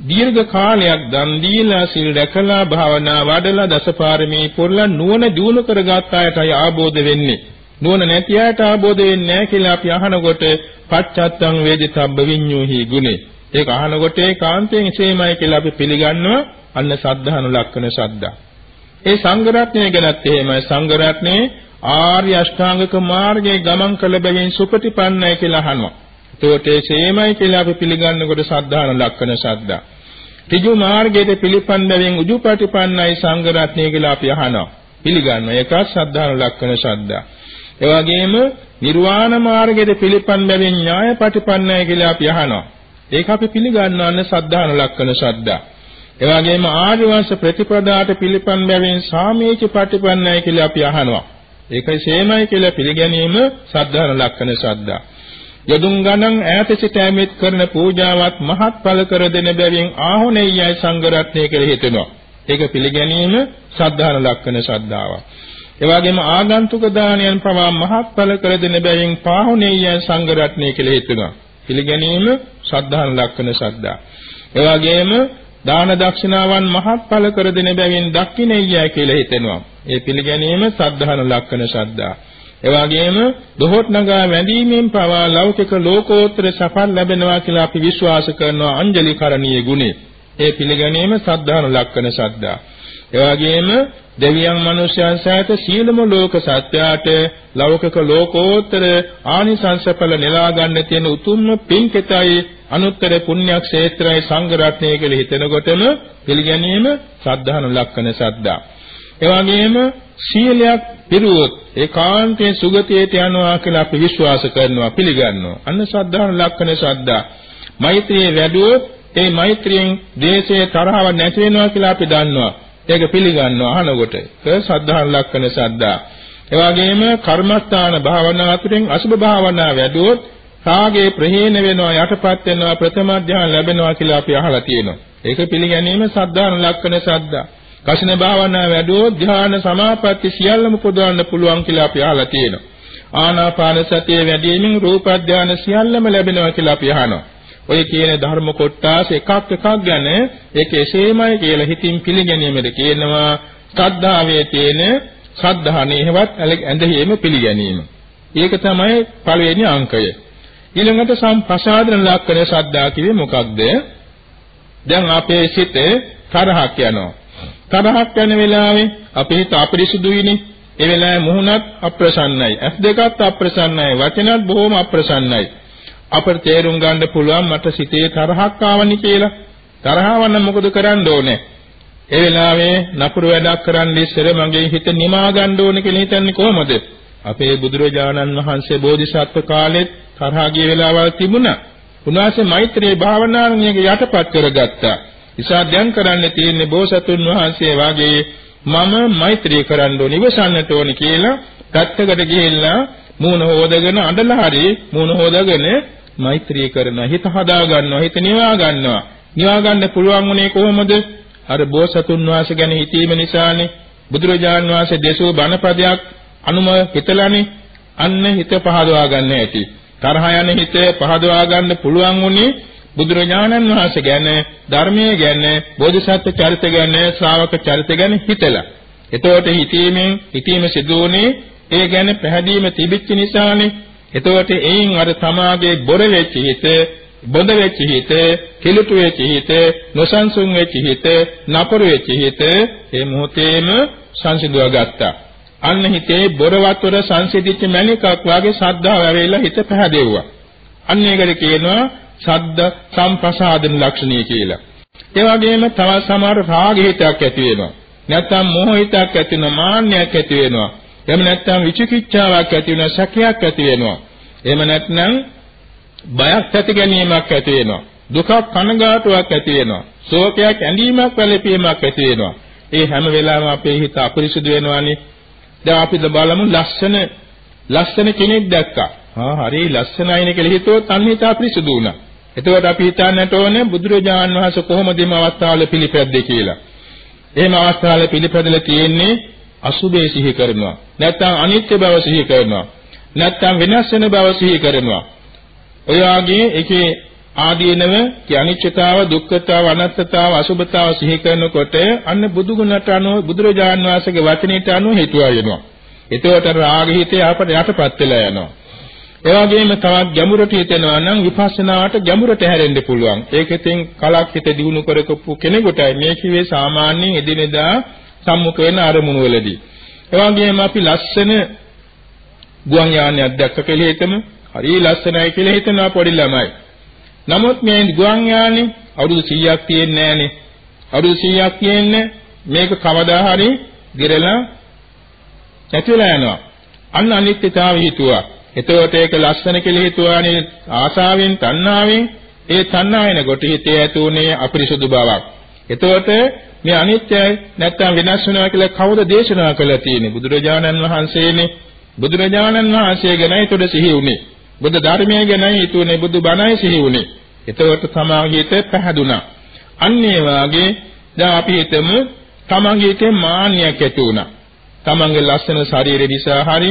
දීර්ඝ කාලයක් දන් දීලා සිල් රැකලා භාවනා වඩලා දසපාරමී පුරලා නුවණ දිනු කරගත් අයටයි ආબોධ වෙන්නේ. නුවණ නැති අයට ආબોධ වෙන්නේ නැහැ කියලා අපි අහනකොට පච්චත්තං වේදිතබ්බ විඤ්ඤෝහි ගුනේ. ඒක අහනකොට ඒකාන්තයෙන් එසේමයි කියලා අපි පිළිගන්නවා. අන්න සද්ධානු ලක්ෂණ සද්දා. ඒ සංඝරත්නය ගැනත් එහෙමයි සංඝරත්නේ ආර්ය අෂ්ටාංගික මාර්ගයේ ගමන් කළ බැවින් සුපටිපන්නයි කියලා අහනවා. ඒකට ඒ සේමයි කියලා අපි පිළිගන්නකොට සද්ධාන ලක්ෂණ සද්දා. ඍජු මාර්ගයේ පිළිපන් බැවින් උජුපටිපන්නයි සංඝරත්නය කියලා අපි අහනවා. පිළිගන්නවා. ඒකත් සද්ධාන ලක්ෂණ සද්දා. ඒ වගේම නිර්වාණ මාර්ගයේ පිළිපන් බැවින් ඥායපටිපන්නයි කියලා අපි අහනවා. ඒක අපි පිළිගන්නවන්නේ සද්ධාන ලක්ෂණ ශ්‍රද්ධා. ඒ වගේම ආර්ය වංශ ප්‍රතිපදාට පිළිපන් බැවින් සාමීච පටිපන්නයි කියලා අපි අහනවා. ඒකයි සේමයි කියලා පිළිගැනීම සද්ධාන ලක්ෂණ ශ්‍රද්ධා. යදුන් ගණන් ඈත සිට ඇමිත් කරන පූජාවත් මහත්ඵල කර දෙන බැවින් ආහුණෙයයි සංඝ රත්නය කියලා හිතෙනවා. ඒක පිළිගැනීම සද්ධාන ලක්ෂණ ශ්‍රද්ධාවක්. ඒ වගේම ආගන්තුක දානයන් පවා මහත්ඵල කර දෙන බැවින් පාහුණේයන් සංඝ රත්නය කියලා හිතනවා. පිළිගැනීම ශ්‍රද්ධාන ලක්ෂණ ශ්‍රද්ධා. ඒ වගේම දාන දක්ෂිනාවන් මහත්ඵල කර දෙන බැවින් දක්ඛිනේයයි කියලා හිතෙනවා. ඒ පිළිගැනීම ශ්‍රද්ධාන ලක්ෂණ ශ්‍රද්ධා. ඒ වගේම දොහොත් නගා වැඳීමෙන් පවා ලෞකික ලෝකෝත්තර සඵල ලැබෙනවා කියලා අපි විශ්වාස කරනවා අංජලි කරණීය ගුණේ. ඒ පිළිගැනීම ශ්‍රද්ධාන ලක්ෂණ ශ්‍රද්ධා. ඒ වගේම දෙවියන් මනුෂ්‍යයන් සහිත සීලම ලෝක සත්‍යයට ලෞකික ලෝකෝත්තර ආනිසංසඵල නෙලා ගන්න තියෙන උතුම්ම පින්කෙතයි අනුත්තර පුණ්‍යක්ෂේත්‍රයි සංඝ රත්නය කියලා හිතනකොටම පිළිගැනීම සද්ධාන ලක්ෂණ සද්දා. ඒ වගේම සීලයක් පිරුවොත් ඒකාන්තයෙන් සුගතියට යනවා කියලා අපි විශ්වාස කරනවා පිළිගන්නවා. අන්න සද්ධාන ලක්ෂණ සද්දා. මෛත්‍රිය වැඩුවොත් ඒ මෛත්‍රියෙන් දේශයේ තරහව නැති වෙනවා කියලා අපි දන්නවා. ඒක පිළිගන්නවා අහනකොට. ඒක සද්ධාන් ලක්කන සද්දා. ඒ වගේම කර්මස්ථාන භාවනා අතුරෙන් අසුභ භාවනා වැඩුවොත් රාගේ ප්‍රහීන වෙනවා යටපත් වෙනවා ප්‍රථම ධ්‍යාන ලැබෙනවා කියලා අපි අහලා තියෙනවා. ඒක පිළිගැනීම සද්ධාන ලක්කන සද්දා. කසින භාවනා වැඩුවොත් ධ්‍යාන සමාපatti සියල්ලම පොදවන්න පුළුවන් කියලා අපි අහලා තියෙනවා. ආනාපාන සතිය වැඩිමින් රූප ධ්‍යාන සියල්ලම ලැබෙනවා කියලා අපි අහනවා. ඔය කියන ධර්ම කොටස් එකක් එකක් ගැන ඒක එසේමයි කියලා හිතින් පිළිගැනීමද කියනවා ශ්‍රද්ධාවේ තියෙන ශ්‍රද්ධානේවත් ඇඳහිම පිළිගැනීම. ඒක තමයි පළවෙනි අංකය. ඊළඟට සම්පසාදන ලක්ෂණ ශ්‍රද්ධා කිව්වේ මොකක්ද? දැන් අපේ සිතේ තරහක් යනවා. තරහක් යන වෙලාවේ අපේ හිත අපිරිසුදුයිනේ. ඒ වෙලාවේ මුහුණත් අප්‍රසන්නයි. ඇස් දෙකත් අප්‍රසන්නයි. වචනත් බොහොම අප්‍රසන්නයි. අපට තේරුම් ගන්න පුළුවන් මට සිතේ තරහක් ආවනි කියලා. තරහවන්න මොකද කරන්න ඕනේ? ඒ වෙලාවේ නපුරු වැඩක් කරන්න ඉස්සර මගේ හිත නිමා ගන්න ඕනේ කියලා හිතන්නේ කොහොමද? අපේ බුදුරජාණන් වහන්සේ බෝධිසත්ව කාලෙත් තරහ ගිය වෙලාවල් තිබුණා. උන්වහන්සේ මෛත්‍රී භාවනාවෙන් ඒක යටපත් කරගත්තා. නිසා දැන් කරන්න තියෙන්නේ බෝසතුන් වහන්සේ වාගේ මම මෛත්‍රී කරන්න ඕනේ ඉවසන්නට ඕනේ කියලා පැත්තකට ගිහිල්ලා මූණ හොදගෙන අඬලා හරි මූණ හොදගෙන මෛත්‍රී කරනවා හිත හදා ගන්නවා හිත නිවා ගන්නවා. නිවා ගන්න පුළුවන් උනේ කොහොමද? අර බෝසතුන් වහන්සේ ගැන හිතීම නිසානේ. බුදුරජාන් වහන්සේ දේශෝ බණපදයක් අනුම හිතලානේ. අන්න හිත පහදවා ගන්න ඇති. තරහ යන හිත පහදවා ගන්න පුළුවන් උනේ බුදුරජාණන් වහන්සේ ගැන ධර්මයේ ගැන බෝධිසත්ව චරිත ගැන ශ්‍රාවක චරිත ගැන හිතලා. එතකොට හිතීමෙන් හිතීම සිදුවුනේ ඒ ගැන පැහැදීම තිබිච්ච නිසානේ. එතකොට එයින් අර තමාගේ බොර වෙච්ච හිත, බොඳ වෙච්ච හිත, කිලුට වෙච්ච හිත, නොසන්සුන් වෙච්ච හිත, නපුරු වෙච්ච හිත ඒ මොහොතේම සංසිඳුවා ගත්තා. අන්න හිතේ බොර වතුර සංසිඳිච්ච මණිකක් වාගේ සද්ධාව ඇවිල්ලා හිත පැහැදෙව්වා. අන්න ඒකට කියනවා ශබ්ද සම්ප්‍රසාදන ලක්ෂණය කියලා. ඒ වගේම තවත් සමහර රාග හිතක් ඇති වෙනවා. නැත්නම් මෝහ හිතක් ඇති වෙනවා, මාන්නයක් ඇති වෙනවා. එහෙම නැත්නම් විචිකිච්ඡාවක් ඇති වෙනවා, සැකයක් ඇති වෙනවා. එහෙම නැත්නම් බයක් ඇති ගැනීමක් ඇති වෙනවා. දුකක් කනගාටුවක් ඇති වෙනවා. ශෝකයක් ඇඳීමක් වැළපීමක් ඇති වෙනවා. ඒ හැම වෙලාවෙම අපේ හිත අපරිසුදු වෙනවානේ. දැන් අපි බලමු ලස්සන ලස්සන කෙනෙක් දැක්කා. ආ හරි ලස්සනයිනේ කියලා හිතුවොත් අන්න හිත අපරිසුදු වුණා. එතකොට අපි හිතන්නට ඕනේ බුදුරජාන් වහන්සේ කොහොමද මේ අවස්ථාවල පිළිපැද්දේ කියලා. එහෙම අවස්ථාවල පිළිපැදලා තියෙන්නේ අසුභේ සිහි කරනවා. නැත්නම් අනිත්‍ය බව සිහි කරනවා. නැත්නම් වෙනස් වෙන බව සිහි කරනවා. ඔය ආගේ ඒකේ ආදීනව අනිච්චතාව, දුක්ඛතාව, අනත්තතාව, අසුභතාව සිහි කරනකොට අන්න බුදු ගුණට අනුව බුදුරජාන් වහන්සේගේ වචනයට අනුව හිතුවා වෙනවා. එතකොට රාග හිතේ අපට යටපත් වෙලා යනවා. ඒ වගේම තවත් ගැඹුරට හිතෙනවා නම් විපස්සනාවට ගැඹුරට හැරෙන්න පුළුවන්. ඒක ඉතින් කලක් හිත දිනු කරකපු කෙනෙකුටයි මේ කිව්වේ සාමාන්‍යයෙන් එදිනෙදා සම්මුඛ වෙන අරමුණු වලදී. ඒ වගේම අපි ලස්සන ගුවන් යානයක් දැක්ක කියලා හිතමු. හරි ලස්සනයි කියලා හිතනවා පොඩි ළමයි. නමුත් මේ ගුවන් යානේ අවුරුදු 100ක් තියෙන්නේ නැහනේ. අවුරුදු 100ක් තියෙන්නේ මේක කවදා හරි ගිරලා නැතිලා යනවා. අන්න අනිත්‍යතාවය හිතුවා. එතකොට ඒක ලස්සන කියලා හිතුවානේ ආසාවෙන් තණ්හාවෙන් ඒ තණ්හායන කොට හිතේ ඇති උනේ අපරිසුදු බවක්. එතකොට මේ අනිත්‍යයි නැත්තම් වෙනස් වෙනවා කියලා කවුද දේශනා කළා තියෙන්නේ? බුදුරජාණන් වහන්සේනේ. බුදුරජාණන් වහන්සේ ගැනයි උඩ සිහි උනේ. බුද්ධ ධර්මයේ ගැනයි හිතුනේ බුදු බණයි සිහි උනේ. එතකොට තමාගේ හිත පැහැදුනා. අන්න ඒ වාගේ දැන් අපි හිතමු තමන්ගේ හිතේ මාන්නයක් ඇති වුණා. තමන්ගේ ලස්සන ශරීරය නිසා හරි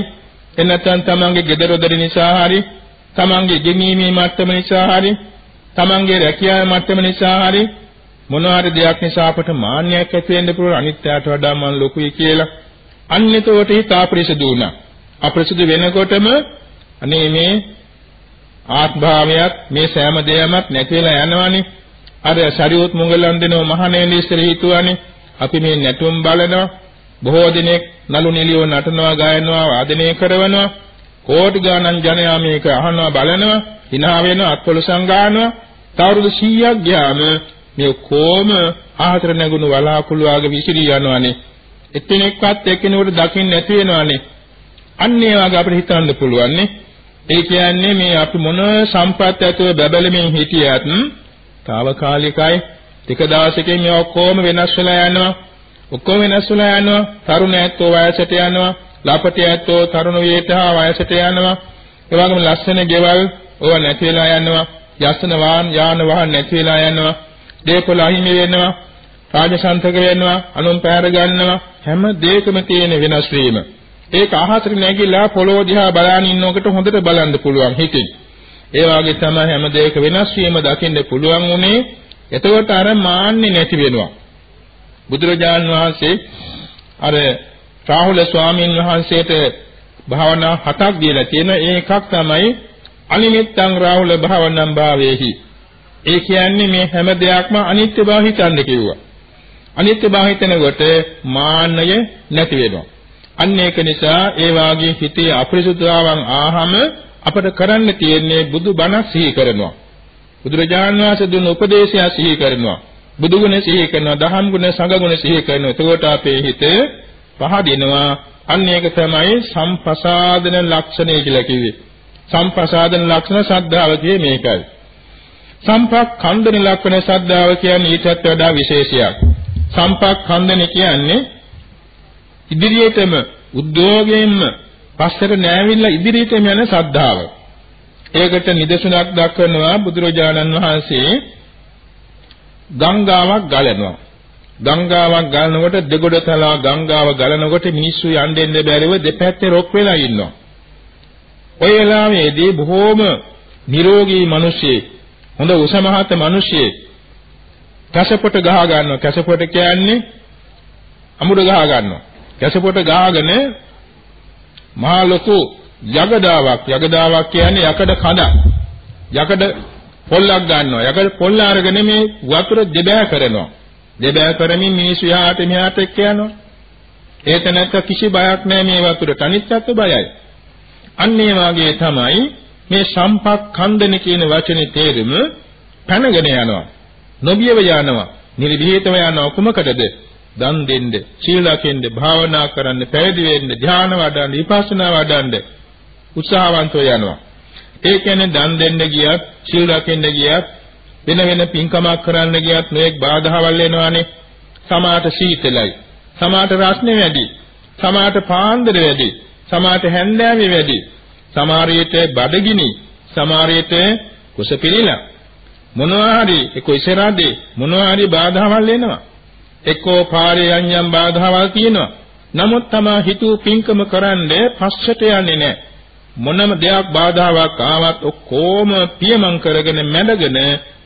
එනතන් තමන්ගේ gedara නිසා හරි තමන්ගේ ගෙමීමේ මට්ටම නිසා හරි තමන්ගේ රැකියාවේ මට්ටම නිසා හරි මොනවාරි දෙයක් නිසා අපට මාන්නයක් ඇති වෙන්න පුළුවන්. අනිත්‍යයට වඩා මම ලොකුයි කියලා. අන්නතෝට හිත අපරිසුදු වුණා. අපරිසුදු වෙනකොටම අනේ මේ ආත්භාවයක් මේ සෑම දෙයක්මත් නැති වෙලා යනවනේ. අර ශරීරොත් මුගලන් දෙනව මහණෙනි ඉස්සර හිතුවානේ. අපි මේ නැටුම් බලනවා. බොහෝ දිනෙක නලු නිලියෝ නටනවා ගායනවා වාදනය කරනවා. කෝටි ගණන් ජනයා මේක අහනවා බලනවා hina වෙනවා අත්වල සංගානවා තවරුදු 100ක් ගියාම මේ කොම ආහතර නැගුණු වලාකුළු ආගේ විසිරී යනවානේ එක්කෙනෙක්වත් එක්කෙනෙකුට දකින්න නැති වෙනවානේ අන්න ඒ වගේ අපිට හිතන්න පුළුවන්නේ ඒ කියන්නේ මේ අපි මොන සම්පත් ඇතුව බබලමින් හිටියත් తాවකාලිකයි ටික දවසකින් මේ ඔක්කොම වෙනස් වෙලා යනවා ඔක්කොම වෙනස් වෙලා යනවා. තරුණ ඇත්තෝ වයසට යනවා. ලාපටි ඇත්තෝ තරුණ වියට හා වයසට යනවා. ඒ වගේම ලස්සන ගෙවල් ඕවා නැති වෙලා යනවා. යස්සන වාහන යාන වාහන නැති වෙලා යනවා. දේපොළ අහිමි වෙනවා. රාජසන්තක වෙනවා. අනුන් පැහැර ගන්නවා. හැම දෙයකම තියෙන වෙනස් වීම. ඒක අහසට නැගිලා පොළොව දිහා බලන ඉන්නකොට හොඳට බලන්න පුළුවන් හිතින්. ඒ වගේ තමයි හැම දෙයක වෙනස් වීම දකින්න පුළුවන් උනේ. එතකොට අර මාන්නේ නැති වෙනවා. බුදුරජාන් වහන්සේ අර රාහුල ස්වාමීන් වහන්සේට භාවනා හතක් දීලා තියෙන ඒ එකක් තමයි අනිමිත්තං රාහුල භාවනං භාවේහි. ඒ කියන්නේ මේ හැම දෙයක්ම අනිත්‍ය බව හිතන්න කිව්වා. අනිත්‍ය බව හිතනකොට මාන්නය නැති වෙනවා. අන්න ඒක නිසා ඒ වාගේ හිතේ අපරිසුද්ධාවන් ආහම අපට කරන්න තියෙන්නේ බුදු බණ සිහි කරනවා. බුදුරජාණන් වහන්සේ දුන්න උපදේශය සිහි කරනවා. බුදු ගුණ සිහි කරනවා, දහම් ගුණ, සංඝ ගුණ සිහි කරනවා. එතකොට අපේ හිත පහදිනවා. අන්න ඒක තමයි සම්පසාදන ලක්ෂණය කියලා කිව්වේ. සම්පසාදන ලක්ෂණ ශ්‍රද්ධාව කියේ මේකයි. සම්පක්ඛන්දන ලක්ෂණ ශ්‍රද්ධාව කියන්නේ ඊටත් වඩා විශේෂයක්. සම්පක්ඛන්දන කියන්නේ ඉදිරියටම උද්‍යෝගයෙන්ම පස්සට නෑවිලා ඉදිරියටම යන ශ්‍රද්ධාව. ඒකට නිදසුනක් දක්වනවා බුදුරජාණන් වහන්සේ ගංගාවක් ගලනවා. ගංගාවක් ගලනකොට දෙගොඩ තලා ගංගාව ගලනකොට මිනිස්සු යන්න දෙන්න බැරිව දෙපැත්තේ රොක් වෙලා ඉන්නවා. ඔය වෙලාවේදී බොහෝම නිරෝගී මිනිස්සෙක් හොඳ උසමහත් මිනිස්සෙක් කැසපොට ගහ ගන්නවා. කැසපොට කියන්නේ අමුඩ ගහ ගන්නවා. කැසපොට ගහගෙන මහා ලොකු යගදාවක් යගදාවක් කියන්නේ යකඩ කඳක්. යකඩ පොල්ලක් ගන්නවා. යකඩ පොල්ල අරගෙන මේ වතුර දෙබෑ කරනවා. දෙබෑ කරමින් මිනිස්සු යහට මෙහාට එක්ක යනවා. ඒත නැත්ත කිසි බයක් නැහැ මේ වතුරට. අනිත් පැත්ත බයයි. අන්න ඒ වාගේ තමයි මේ සම්පක්ඛන්දන කියන වචනේ තේරුම පැනගෙන යනවා. නොබියව යනවා. නිර්භීතව යනවා කුමකටද? දන් දෙන්න, සීල රැකෙන්න, භාවනා කරන්න, පැවිදි වෙන්න, ධ්‍යාන වඩන්න, විපස්සනා වඩන්න උත්සාහවන්තව යනවා. ඒ කියන්නේ දන් දෙන්න ගියත්, සීල රැකෙන්න ගියත්, වෙන වෙන පින්කමක් කරන්න ගියත් මේක බාධාවල් එනවානේ. සමාට සීතලයි. සමාට රස්නේ වැඩි. සමාට පාන්දර වැඩි. සමාට හැන්දෑවේ වැඩි. සමාරියට බඩගිනි. සමාරියට කුස පිළිලා. මොනවා හරි එක්ක ඉසරාදී මොනවා හරි බාධාවල් එනවා. එක්කෝ පාරේ යන්යම් බාධාවල් තියෙනවා. නමුත් තමා හිතුව පින්කම කරන්නේ පස්සට යන්නේ නැහැ. මොනම දෙයක් බාධාවක් ආවත් ඔක්කොම පියමන් කරගෙන මැඩගෙන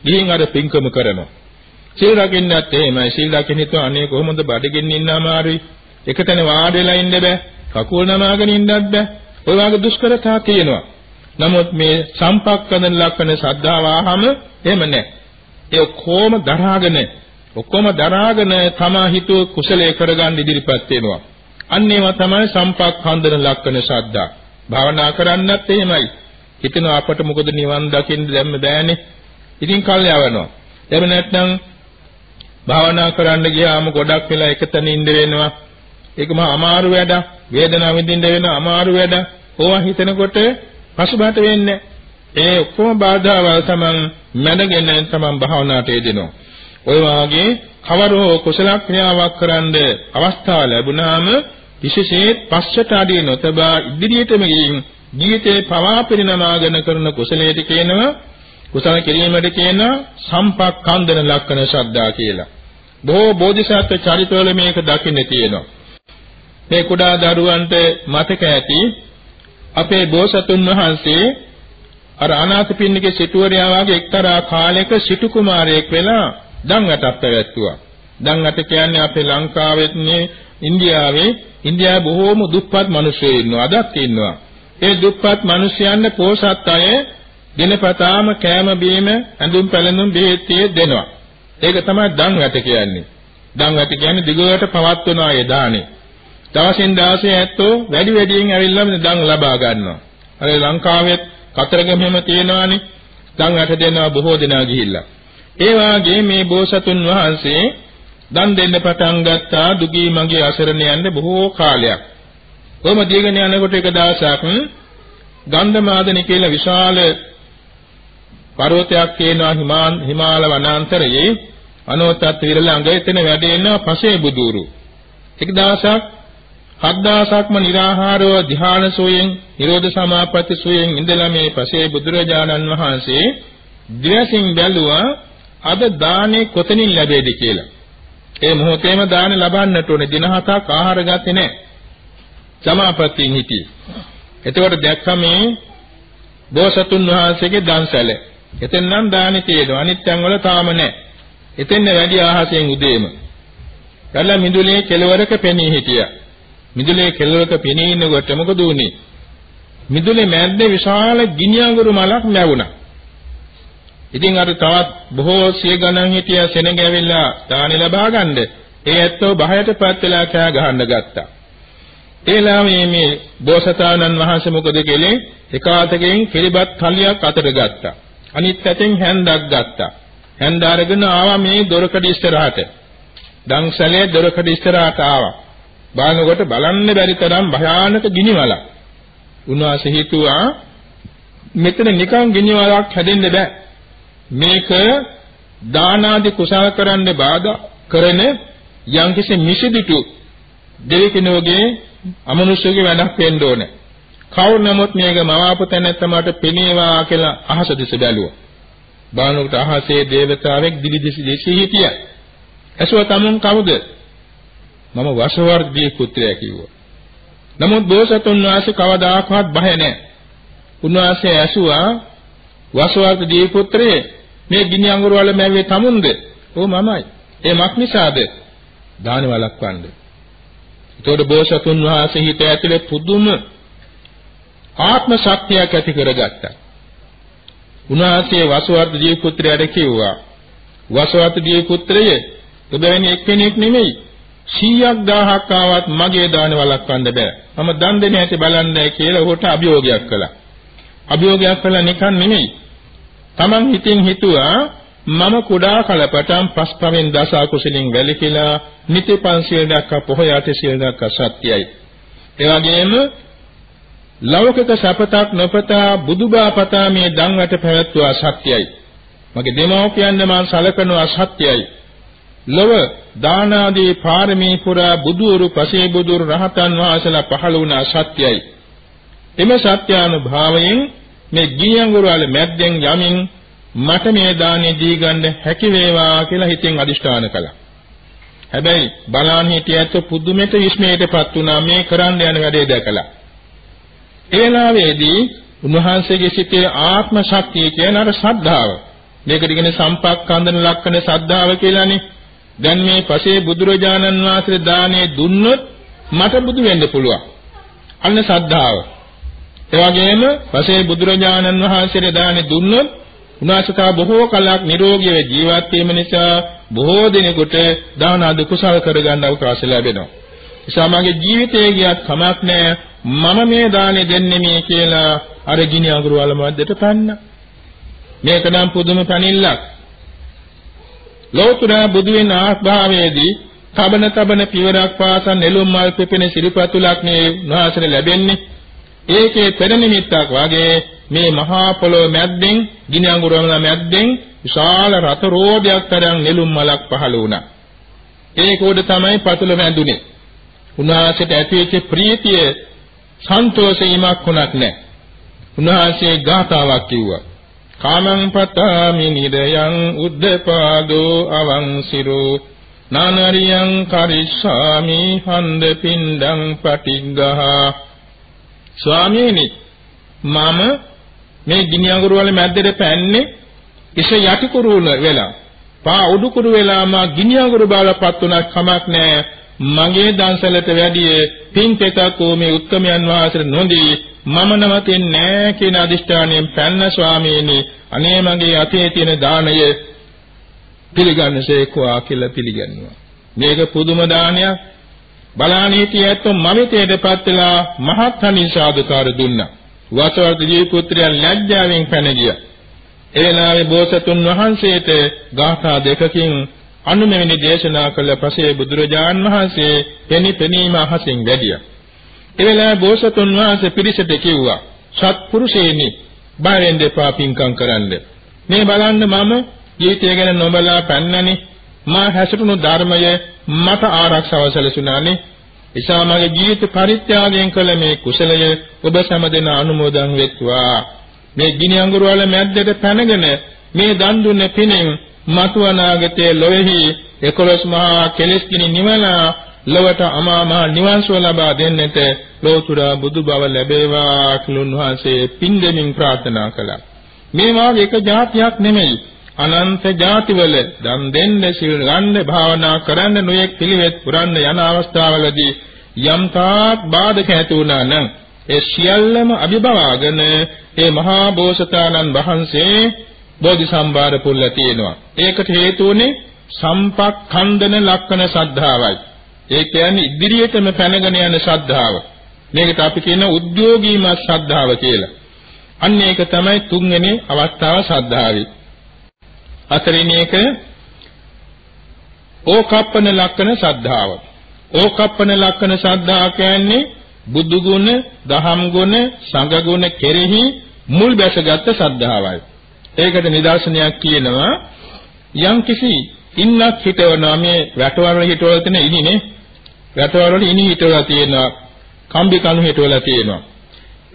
ගිහින් අර පින්කම කරනවා. සීල් රකින්නත් එහෙමයි. සීල් රකින්න හිතුවා අනේ කොහොමද බඩගින්න ඉන්න අමාරුයි. එකතැන වාඩි වෙලා ඉන්න බෑ. කකුල් නමාගෙන ඉන්නත් බෑ. ඔය වගේ දුෂ්කරතා තියෙනවා. නමුත් මේ සම්පක්කදන ලක්ෂණ ශ්‍රද්ධාව ආහම එහෙම නැහැ. ඒ ඔක්කොම දරාගෙන ඔක්කොම දරාගෙන තමා හිතුව කුසලයේ කරගන්න ඉදිරිපත් වෙනවා. අන්න ඒවා තමයි සම්පක්ඛන්දන ලක්ෂණ ශ්‍රද්ධා. භාවනා කරන්නත් එහෙමයි. හිතනවා අපට මොකද නිවන් දකින්න දැම්ම බෑනේ. ඉතින් කල් යවනවා. එහෙම නැත්නම් භාවනා කරන්න ගියාම ගොඩක් වෙලා එකතැන ඉඳ වෙනවා. ඒක මහා අමාරු වැඩක්. වේදනාව විඳින්න වෙන අමාරු වැඩක්. ඕවා හිතනකොට පසුබට වෙන්නේ ඒ ඔක්කොම බාධාවල් තමන් මැඩගෙන තමන් භාවනාවට යෙදෙනවා. ඔය වාගේ කවරෝ කුසල ක්‍රියාවක් කරන්න අවස්ථාව ලැබුණාම විශේෂයෙන් පස්සට අඩිය නොතබා ඉදිරියටම ගින් ජීවිතේ පවා පරිණාමගෙන කරන කුසලයට කියනවා කුසල කිරීමට කියන සම්පක්ඛන්දන ලක්ෂණ ශ්‍රද්ධා කියලා. බොහෝ බෝධිසත්ව චරිතවල මේක දකින්න තියෙනවා. මේ කුඩා දරුවන්ට මතක ඇති අපේ බෝසතුන් වහන්සේ අර අනාථපිණ්ඩිකේ සිටුවරයා වගේ එක්තරා කාලයක සිටු කුමාරයෙක් වෙලා දන්වැටක් පැවැත්තුවා. දන්වැට කියන්නේ අපේ ලංකාවෙත් නේ ඉන්දියාවේ ඉන්දියාවේ බොහෝම දුප්පත් මිනිස්සු ඉන්නවා අදත් ඉන්නවා. ඒ දුප්පත් මිනිසයන්ට පෝසත් අය දිනපතාම කෑම බීම ඇඳුම් පැළඳුම් බෙහෙත් දෙනවා. ඒක තමයි දන්වැට කියන්නේ. දන්වැට කියන්නේ දිගට පවත්වනවා ඒ දානේ. දවසින් දවසේ ඇත්තෝ වැඩි වැඩියෙන් ඇවිල්ලා දන් ලබා ගන්නවා. අර ලංකාවේ කතරගමෙම තියෙනවානේ. දන්වැට දෙනවා බොහෝ දෙනා ගිහිල්ලා. ඒ වාගේ මේ බෝසතුන් වහන්සේ දන් දෙන්න පටන් ගත්තා දුගී මගේ අසරණයන්ට බොහෝ කාලයක්. කොහොම දීගෙන යනකොට එක දවසක් ගන්ධමාදනි කියලා විශාල පර්වතයක් තියෙනවා හිමාල වනාන්තරයේ අනෝතත් විරළඟ එතන වැඩ ඉන්න පසේ බුදුරු. එක දවසක් හත් දවසක්ම निराහාරව ධ්‍යාන සෝයෙන් නිරෝධ සමාපatti සෝයෙන් ඉඳලා මේ පසේ බුදුරජාණන් වහන්සේ ද්වේෂින් බැලුවා අද දානේ කොතනින් ලැබෙයිද කියලා. ඒ මොහොතේම දාන ලබන්නට ඕනේ දින හතක් ආහාර ගත්තේ නැහැ. සමාපත්තියෙන් හිටියේ. එතකොට දැක්කම මේ බෝසතුන් වහන්සේගේ දන්සැල. එතෙන් නම් දානි තියෙනවා. අනිත් තැන් වල තාම නැහැ. එතෙන් වැඩි ආහසෙන් උදේම. කල්ලා මිදුලේ කෙළවරක පෙනී හිටියා. මිදුලේ කෙළවරක පෙනී ඉන්නකොට මොකද උනේ? මිදුලේ මැද්දේ විශාල ගිනි අඟුරු මලක් නැවුණා. ඉතින් අර තවත් බොහෝ සිය ගණන් හිටිය සෙනඟ ඇවිල්ලා දානි ලබා ගන්න. ඒ ඇත්තෝ බහයටපත් වෙලා කෑ ගහන්න ගත්තා. ඒලා මේ මේ බෝසතාණන් වහන්සේ මොකද කළේ? එක අතකින් කිරිබත් කලියක් අතට ගත්තා. අනිත් අතෙන් හැන්දක් ගත්තා. හැන්ද අරගෙන ආවා මේ දොරකඩ ඉස්සරහට. දංශලේ දොරකඩ ඉස්සරහට ආවා. බලනකොට බලන්න බැරි තරම් භයානක ගිනිවලක්. උන්වහන්සේ හිතුවා මෙතන නිකන් ගිනිවලක් හැදෙන්න බෑ. මේක දානාදී කුසල කරන්න බාධා කරන යම්කිසි මිසදිටු දෙවිකිනෝගේ අමනුෂ්‍යගේ වැඩක් වෙන්න ඕනේ. කවුරු නමුත් මේක මවාපු තැනැත්තමට පෙනේවා කියලා අහස දිස බැලුවා. බානුකට අහසේ දේවතාවෙක් දිලිදිසි දෙසි හිටියා. ඇසුව තමුන් කවුද? මම වසවර්ගී පුත්‍රයා කිව්වා. නමුත් බෝසතුන් වහන්සේ කවදාකවත් බය නැහැ. උන්වහන්සේ ඇසුවා වසවර්ගී පුත්‍රයේ මේ ගිනි අඟුරු වල මැව්වේ තමුන්ද? ඔව් මමයි. ඒ මක් නිසාද? දාන වළක්වන්න. ඒතකොට බෝසතුන් වහන්සේ හිත ඇතුලේ පුදුම ආත්ම ශක්තියක් ඇති කරගත්තා. උන්වහන්සේ වසුවර්ධ දී පුත්‍රයාට කිව්වා වසුවර්ධ දී පුත්‍රය ඔබ එක්කෙනෙක් නෙමෙයි 100ක් 1000ක් ආවත් මගේ දාන වළක්වන්න බෑ. මම දන් දෙන්න ඇති බලන්නයි කියලා ඔහුට අභියෝගයක් කළා. අභියෝගයක් කළා නිකන් නෙමෙයි. Taman හිතින් හිතුවා මම කුඩා කල පටන් පස්පවෙන් දස අකුසලින් වැළකීලා නිති පන්සිල් දක්වා පොහොය අටසිල් දක්වා සත්‍යයි. ඒ වගේම ලෞකික සපතක් නොපතා බුදුබා පතා මේ ධම්මට පැවැත්වුවා සත්‍යයි. මගේ දෙමෝපියන් මා සලකනවා සත්‍යයි. ලොව දාන ආදී පාරමී පුරා බුදුරු පසේ බුදුරු රහතන් වහන්සේලා පහළ වුණා සත්‍යයි. එම සත්‍යානුභාවයෙන් මේ ගියංගුරු වල මැද්දෙන් යමින් මට මේ දානෙ දී ගන්න හැකි වේවා කියලා හිතෙන් අදිෂ්ඨාන කළා. හැබැයි බලන් හිටියත් පුදුමෙට විස්මයටපත් වුණා මේ කරන්න යන වැඩේ දැකලා. ඒ වෙලාවේදී උන්වහන්සේගේ සිතේ ආත්ම ශක්තිය කියන අර ශ්‍රද්ධාව මේකට කියන්නේ සම්පක්ඛන්දන ලක්ෂණ ශ්‍රද්ධාව කියලානේ දැන් මේ පසේ බුදුරජාණන් වහන්සේ දානේ දුන්නොත් මට බුදු වෙන්න පුළුවන්. අන්න ශ්‍රද්ධාව. ඒ වගේම පසේ බුදුරජාණන් වහන්සේ දානේ දුන්නොත් උනාසකා බොහෝ කලක් නිරෝගීව ජීවත් වීම නිසා බොහෝ දිනෙකට දාන අද කුසල කරගන්න අවකාශ ලැබෙනවා. එසාමගේ ජීවිතයේ ගියත් කමක් නැහැ. මම මේ දානේ දෙන්නේ මේ කියලා අර ගිනි අඟුරු වල මැද්දට පැන්න. මේක නම් පුදුම පැනිල්ලක්. ලෝතුරා බුදු වෙන ආස්භාවයේදී තබන තබන පියවරක් පාසා නෙළුම් මල් පෙපෙන සිරිපතුලක් නේ උන්වහන්සේට ලැබෙන්නේ. ඒකේ පෙර නිමිත්තක් වාගේ මේ මහා පොළොව මැද්දෙන් ගිනි අඟුරම මැද්දෙන් විශාල රත රෝදයක් තරම් නෙළුම් මලක් පහළ වුණා. ඒක උඩ තමයි පතුල මැදුනේ. උන්වහන්සේට ඇතිවෙච්ච ප්‍රීතිය සන්තෝෂීමක් වුණක් නැහැ. උන්වහන්සේ ගාථාවක් කිව්වා. කාමං පතාමි නිරයං උද්දපාදෝ අවංසිරෝ නානරියං කරිස්සාමි හන්ද පින්ඩං පටිග්ගහ ස්වාමීනි මම මේ ගිනි අඟුරු වල මැද්දට පැන්නේ ඉස යටි කුරුල වෙලා. පා උඩු කුරු වෙලා මා ගිනි අඟුරු බාලපත් උනක් කමක් නැහැ මගේ දන්සලට වැඩිය පින් පෙතක් මේ උත්කමයන් වහන්සේ නොදී මම නවතින්නේ නැහැ කියන අදිෂ්ඨානයෙන් පැන්න ස්වාමීනි අනේ මගේ අතේ තියෙන දාණය පිළිගන්නසේකවා කියලා පිළිගන්නවා. මේක පුදුම දානයක්. බලානීතිය ඇත්තෝ මමිතේටපත් වෙලා මහත් හනින් සාදුකාර දුන්නා. වසවර්ධ ජී පුත්‍රයන් ලැජ්ජාවෙන් පැන ගියා. ඒ වෙලාවේ බෝසතුන් වහන්සේට ගාථා දෙකකින් අනුමෙවැනි දේශනා කළ පසේ බුදුරජාන් වහන්සේ පෙනී පෙනීම අහසින් වැඩියා. ඒ වෙලාවේ බෝසතුන් වහන්සේ පිරිසට කිව්වා සත්පුරුෂයනි බයෙන් දෙපා පින්කම් කරන්න. මේ බලන්න මම ජීවිතය ගැන නොබලා පැන්නනේ මා හැසිරුණු ධර්මය මට ආරක්ෂාව සැලසුණානේ. එසා මගේ ජීවිත පරිත්‍යාගයෙන් කළ මේ කුසලය ඔබ සැමදෙන අනුමෝදන් වෙත්වා. මේ ගිනි අඟුරු වල මැද්දට පැනගෙන මේ දන් දුන්නේ පිණින් මතු අනාගතයේ ලොවේහි 11 මහා කෙලෙස් ගිනි නිවලා ලොවට අමා මහ නිවන් සුව ලබා දෙන්නට ලෝතුරා බුදු බව ලැබේවා කියලා උන්වහන්සේ පින් දෙමින් ප්‍රාර්ථනා කළා. මේ වාගේ එක જાතියක් නෙමෙයි. අනන්ත ಜಾතිවල දන් දෙන්න සිල් ගන්න භාවනා කරන්න නොයෙක් පිළිවෙත් පුරන්න යන අවස්ථාවලදී යම් තාක් බාධක ඇති වුණා නම් ඒ සියල්ලම අභිභවාගෙන ඒ මහා බෝසතාණන් වහන්සේ බෝධිසම්භාර පුල්ල තියෙනවා. ඒකට හේතුුනේ සම්පක්ඛන්දන ලක්ෂණ ශ්‍රද්ධාවයි. ඒ කියන්නේ ඉදිරියටම පැනගෙන යන ශ්‍රද්ධාව. මේකට අපි කියන උද්‍යෝගීමත් ශ්‍රද්ධාව කියලා. අන්න ඒක තමයි තුන්වෙනි අවස්ථාව ශ්‍රද්ධාවයි. හතරවෙනි එක ඕකප්පන ලක්ෂණ ශ්‍රද්ධාව. ඕකප්පන ලක්ෂණ ශ්‍රද්ධාව කියන්නේ බුදු ගුණ, දහම් ගුණ, සංඝ ගුණ කෙරෙහි මුල් බැසගත් ශ්‍රද්ධාවයි. ඒකට නිදර්ශනයක් කියනවා යම් කිසි ඉන්නක් හිටවනවා මේ වැටවල හිටවල තියෙන ඉනිනේ වැටවල වල ඉනි හිටවලා තියෙනවා. කම්බි කණු හිටවලා තියෙනවා.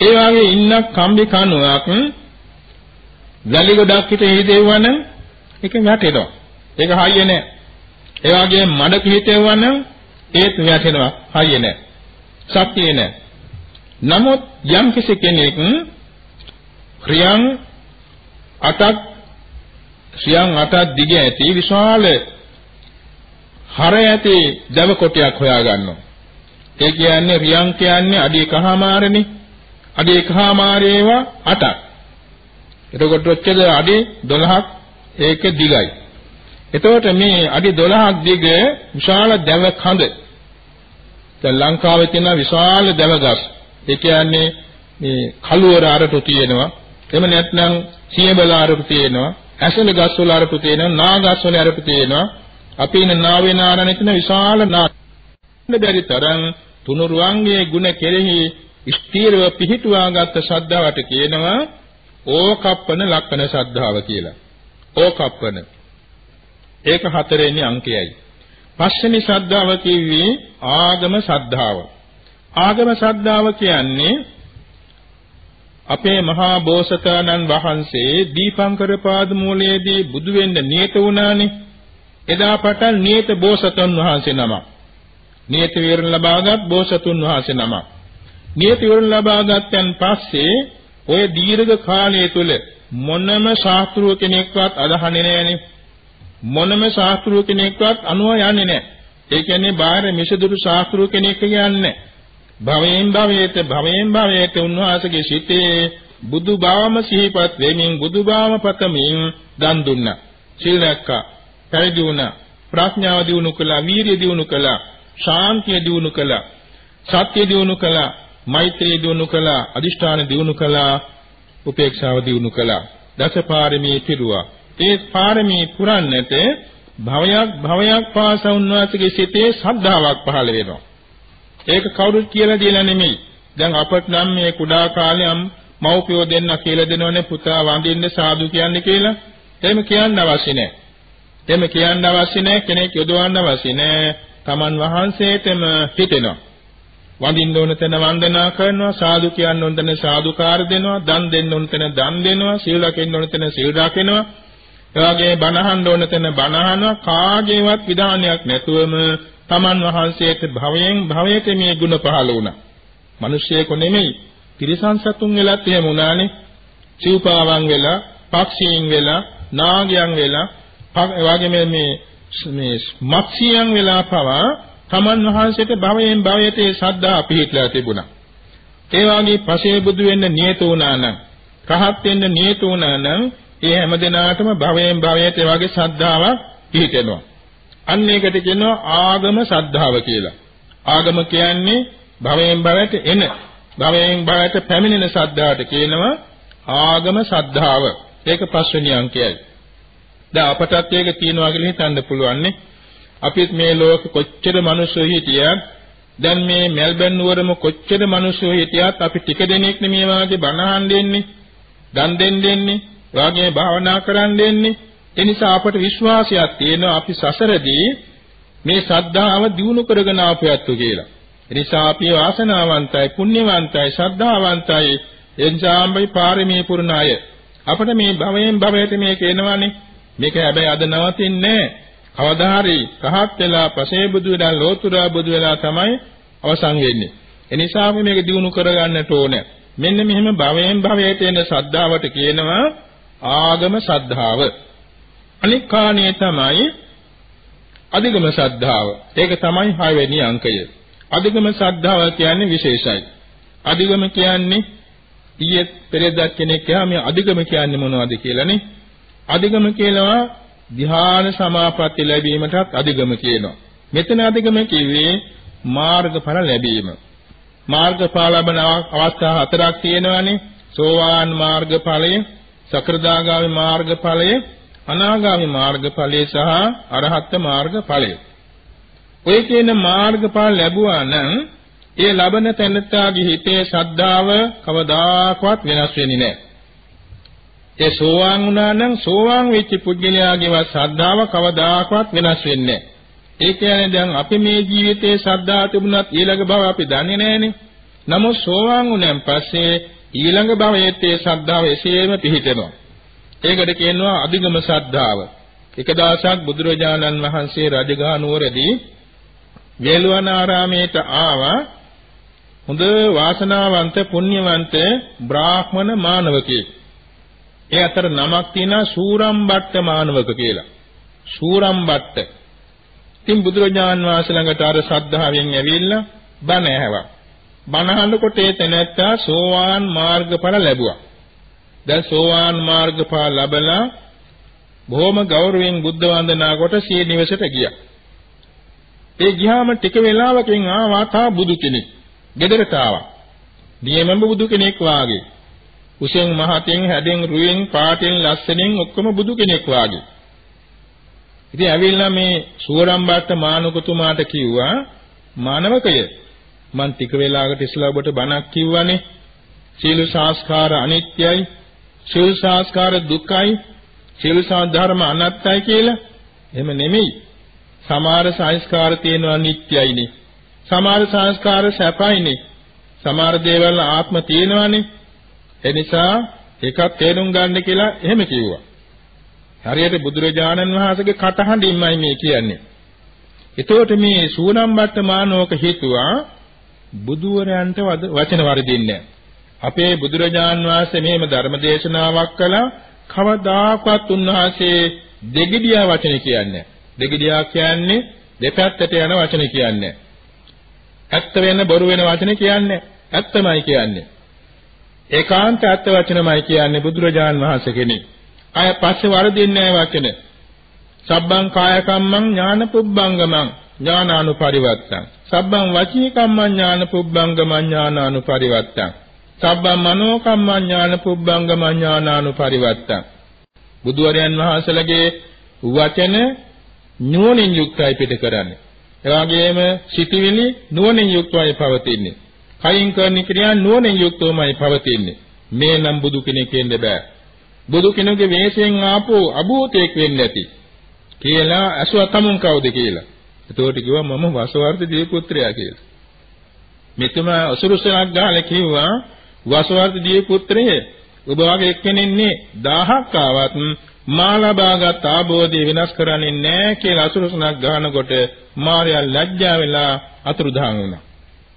ඒ වගේ ඉන්නක් කම්බි කණුවක් වැලි ගොඩක් හිට හේදෙවනම් ඒක වැටෙනවා. ඒක හයිය නෑ. ඒ වගේ මඩක හිටෙවනම් ඒත් වැටෙනවා. හයිය නෑ. සත්‍යය නෑ. නමුත් යම් කිසි කෙනෙක් ක්‍රියං අටක් සියන් අටක් දිග ඇති විශාල හර ඇති දව කොටයක් හොයා ගන්නවා. ඒ කියන්නේ රියන් කියන්නේ අඩි එකමාරනේ. අඩි එකමාරේවා 8ක්. එතකොට ඔච්චර අඩි 12ක් ඒක දිගයි. එතකොට මේ අඩි 12ක් දිග විශාල දැව කඳ. දැන් ලංකාවේ තියෙන විශාල දැව ගස්. ඒ කියන්නේ මේ කළුවර අරටු තියෙනවා. එහෙම නැත්නම් සියඹල අරටු තියෙනවා. ඇසල ගස් වල අරටු තියෙනවා. නා ගස් වල අරටු තියෙනවා. අපි ඉන්න නාවේ නාරණේ තියෙන විශාල නා බැරි තරම් තුනුරුවන්ගේ ගුණ කෙරෙහි ස්ථීරව පිහිටුවාගත් ශ්‍රද්ධාවට කියනවා ඕකප්පන ලක්කන ශ්‍රද්ධාව කියලා. ඕකප්පන. ඒක හතරෙනි අංකයයි. පස්වෙනි ශ්‍රද්ධාව කිව්වේ ආගම ශ්‍රද්ධාව. ආගම ශ්‍රද්ධාව කියන්නේ අපේ මහා බෝසතාණන් වහන්සේ දීපංකර පාදමූලයේදී බුදු වෙන්න නියත වුණානේ. එදා පටන් නියත බෝසතුන් වහන්සේ නමක්. නියත විවරණ ලබාගත් බෝසතුන් වහන්සේ නමක්. නියත විවරණ ලබාගත්යන් පස්සේ ඔය දීර්ඝ කාලය තුල මොනම ශාස්ත්‍රීය කෙනෙක්වත් අදහන්නේ නැහනේ. මොනම ශාස්ත්‍රීය කෙනෙක්වත් අනුව යන්නේ නැහැ. ඒ කියන්නේ බාහිර මිසදුරු ශාස්ත්‍රීය කෙනෙක් කියන්නේ භවයෙන් භවයට භවයෙන් භවයට උන්වහන්සේගේ සිතේ බුදු බවම සිහිපත් වෙමින් බුදු බවම පතමින් දන් දුන්නා. සීල රැක්කා. පැවිදි වුණා. ප්‍රඥාව දිනු කළා. වීරිය දිනු කළා. ශාන්තිය දිනු කළා. සත්‍ය දිනු කළා. මෛත්‍රිය දිනු කළා. අදිෂ්ඨාන දිනු කළා. උපේක්ෂාව දිනු කළා. දසපාරමී පිරුවා. ඒ පාරමී පුරන්නට භවයක් භවයක් පාසා උන්වහන්සේගේ සිතේ ශ්‍රද්ධාවක් පහළ වෙනවා. ඒක කවුරුත් කියලා දෙලා නෙමෙයි. දැන් අපට නම් මේ කුඩා කාලේ මව්පියෝ දෙන්න කියලා දෙනවනේ පුතා වඳින්න සාදු කියන්නේ කියලා. එහෙම කියන්න අවශ්‍ය නැහැ. එහෙම කියන්න අවශ්‍ය නැහැ කෙනෙක් යොදවන්න අවශ්‍ය නැහැ. Taman වහන්සේටම හිතෙනවා. වඳින්න ඕන තැන වන්දනා කරනවා සාදු කියන්න ඕන තැන සාදුකාර දෙනවා දන් දෙන්න ඕන තැන දන් දෙනවා සීල රකින්න ඕන තැන සීල් රකින්නවා එවාගේ බණහන්න ඕන තැන බණහනවා කාගේවත් විධානයක් නැතුවම තමන් වහන්සේට භවයෙන් භවයට මේ ගුණ පහළ වුණා. මිනිස්සෙකු නෙමෙයි, තිරිසන් සතුන් වෙලත් එහෙම වුණානේ. සිව්පාවන් වෙලා, පක්ෂීන් වෙලා, නාගයන් වෙලා, එවාගේ මේ මේ මත්ස්‍යයන් වෙලා පවා තමන් වහන්සේට භවයෙන් භවයට ඒ ශ්‍රද්ධා පිහිටලා තිබුණා. ඒ වාගේ පසේ බුදු වෙන්න නියත වුණා නම්, රහත් වෙන්න නියත වුණා නම්, ඒ හැම දිනාටම භවයෙන් භවයට ඒ වගේ ශ්‍රද්ධාවක් පිහිටෙනවා. අන්න ඒකට කියනවා ආගම ශ්‍රද්ධාව කියලා. ආගම කියන්නේ භවයෙන් භවයට එන, භවයෙන් භවයට පැමිණෙන ශ්‍රද්ධාවට කියනවා ආගම ශ්‍රද්ධාව. ඒක පස්වෙනි අංකයයි. දැන් අපටත් ඒක තියනවා කියලා හිතන්න පුළුවන් නේ. අපිත් මේ ලෝකෙ කොච්චර මිනිස්සු හිටියත් දැන් මේ මෙල්බන් නුවරම කොච්චර මිනිස්සු හිටියත් අපි ටික දෙනෙක් නෙමේ වාගේ බණ අහන්න දෙන්නේ, දන් දෙන්න දෙන්නේ, වාගේ භාවනා කරන්න දෙන්නේ. ඒ නිසා අපට විශ්වාසයක් තියෙනවා අපි සසරදී මේ ශ්‍රද්ධාව දියුණු කරගෙන ආපයත්තු කියලා. ඒ නිසා අපි වාසනාවන්තයි, පුණ්‍යවන්තයි, ශ්‍රද්ධාවන්තයි, එන්ජාම්බයි පාරමී පුරණ අය. අපිට මේ භවයෙන් භවයට මේක එනවනේ. මේක හැබැයි අද නවතින්නේ නැහැ. කවදා හරි රහත් වෙලා පසේ බුදු වෙලා ලෝතුරා බුදු වෙලා තමයි අවසන් වෙන්නේ. ඒ නිසා අපි මේක දිනු කරගන්නට ඕනේ. මෙන්න මෙහෙම භවයෙන් භවයට එන ශ්‍රද්ධාවට කියනවා ආගම ශ්‍රද්ධාව. අනික් කාණේ තමයි අධිගම ශ්‍රද්ධාව. ඒක තමයි 6 වෙනි අංකය. අධිගම ශ්‍රද්ධාව කියන්නේ විශේෂයි. අධිගම කියන්නේ ඊයේ පෙරේදා කෙනෙක් කියා මේ අධිගම කියන්නේ මොනවද කියලානේ. අධිගම කියලා ධ්‍යාන සමාපatti ලැබීමටත් අධිගම කියනවා. මෙතන අධිගම කිව්වේ මාර්ගඵල ලැබීම. මාර්ගඵල ලබන අවස්ථා හතරක් තියෙනවානේ. සෝවාන් මාර්ගඵලය, සකෘදාගාමි මාර්ගඵලය, අනාගාමි මාර්ගඵලය සහ අරහත් මාර්ගඵලය. ඔය කියන මාර්ගඵල ලැබුවා නම් ඒ ලබන තැනත්තාගේ හිතේ ශ්‍රද්ධාව කවදාකවත් වෙනස් වෙන්නේ නැහැ. ඒ සෝවාන් වුණා නම් සෝවාන් වෙච්ච පුද්ගලයාගේවත් ශ්‍රද්ධාව කවදාකවත් වෙනස් වෙන්නේ නැහැ. ඒ කියන්නේ දැන් අපි මේ ජීවිතයේ ශ්‍රද්ධාව තිබුණත් ඊළඟ භව අපි දන්නේ නැහනේ. නමුත් සෝවාන් වුණාන් පස්සේ ඊළඟ භවයේත් ඒ ශ්‍රද්ධාව එසේම පිහිටෙනවා. ඒකට කියනවා අධිගම ශ්‍රද්ධාව. එක දවසක් බුදුරජාණන් වහන්සේ රජගහ නුවරදී වේළුවනාරාමයට ආවා හොඳ වාසනාවන්ත පුණ්‍යවන්ත බ්‍රාහ්මණ මානවකෙක්. ඒ අතර නමක් තියෙනවා සූරම්බට්ට මානවක කියලා. සූරම්බට්ට. ඉතින් බුදුරජාන් වහන්සේ ළඟට අර ශ්‍රද්ධාවෙන් ඇවිල්ලා බණ ඇහැවා. බණහනකොට ඒ තැනැත්තා සෝවාන් මාර්ගඵල ලැබුවා. දැන් සෝවාන් මාර්ගඵල ලැබලා බොහොම ගෞරවයෙන් බුද්ධ වන්දනා කොට සිය නිවසට ගියා. ඒ ගියාම ටික වෙලාවකින් ආවා තා බුදු කෙනෙක්. ගෙදරට ආවා. නියමම බුදු කෙනෙක් වාගේ. උසෙන් මහතෙන් හැඩෙන් රුවෙන් පාටෙන් ලස්සනෙන් ඔක්කොම බුදු කෙනෙක් වාගේ. ඉතින් ඇවිල්ලා මේ සුවරම්බට්ට මානුකතුමාට කිව්වා මානවකය මං ටික වෙලාවකට ඉස්සලා ඔබට බණක් කිව්වනේ. සීල සංස්කාර අනිත්‍යයි සීල සංස්කාර දුක්ඛයි සීල ධර්ම අනාත්තයි කියලා. එහෙම නෙමෙයි. සමහර සංස්කාර තියෙනවා නිට්ටයයිනේ. සමහර සංස්කාර සැපයිනේ. සමහර දේවල් ආත්ම තියෙනවානේ. එනිසා ඒකත් තේරුම් ගන්න කියලා එහෙම කිව්වා. හරියට බුදුරජාණන් වහන්සේගේ කටහඬින්මයි මේ කියන්නේ. එතකොට මේ සූනම්බට්ට මානෝක හේතුවා බුදුවරයන්ට වචන වරදින්නේ අපේ බුදුරජාන් වහන්සේ මෙහෙම ධර්ම දේශනාවක් කළා. කවදාකවත් උන්වහන්සේ දෙගිඩියා වචන කියන්නේ. දෙගිඩියා කියන්නේ දෙපැත්තට යන වචන කියන්නේ. ඇත්ත වෙන බොරු වෙන වචන කියන්නේ ඇත්තමයි කියන්නේ. ඒකාන්ත ඇත්ත වචනමයි කියන්නේ බුදුරජාන් වහන්සේ කෙනෙක් අය පස්සේ වරදින්නේ නැහැ වචන. සබ්බං කාය කම්මං ඥාන පුබ්බංගමං ඥානානුපරිවත්තං. සබ්බං වචී කම්මං ඥාන පුබ්බංගමං ඥානානුපරිවත්තං. සබ්බං මනෝ කම්මං ඥාන පුබ්බංගමං ඥානානුපරිවත්තං. බුදුවරයන් වහන්සේලගේ වචන නුවණින් යුක්තයි පිට කරන්නේ. එවාගෙම සිටිවිලි නුවණින් යුක්තවයි පවතින්නේ. කයින් කරන ක්‍රියා නුවණින් යුක්තවමයි පවතින්නේ. මේ නම් බුදු කෙනෙක් වෙන්න බෑ. බුදු කෙනෙකුගේ වෙස්යෙන් ආපු අභූතයෙක් වෙන්නේ නැති කියලා අසුව තමුන් කවුද කියලා. එතකොට කිව්වා මම වසවර්ධ දීපුත්‍රයා කියලා. මෙතුම අසුරුසලක් ගහලා කිව්වා වසවර්ධ දීපුත්‍රයේ ඔබ වගේ එක්කෙනෙන්නේ 1000ක් ආවත් මා ලබාගත් ආબોධය වෙනස් කරන්නේ නැහැ කියලා අසුරුසලක් ගහනකොට මාර්යා ලැජ්ජා වෙලා අතුරුදහන් වුණා.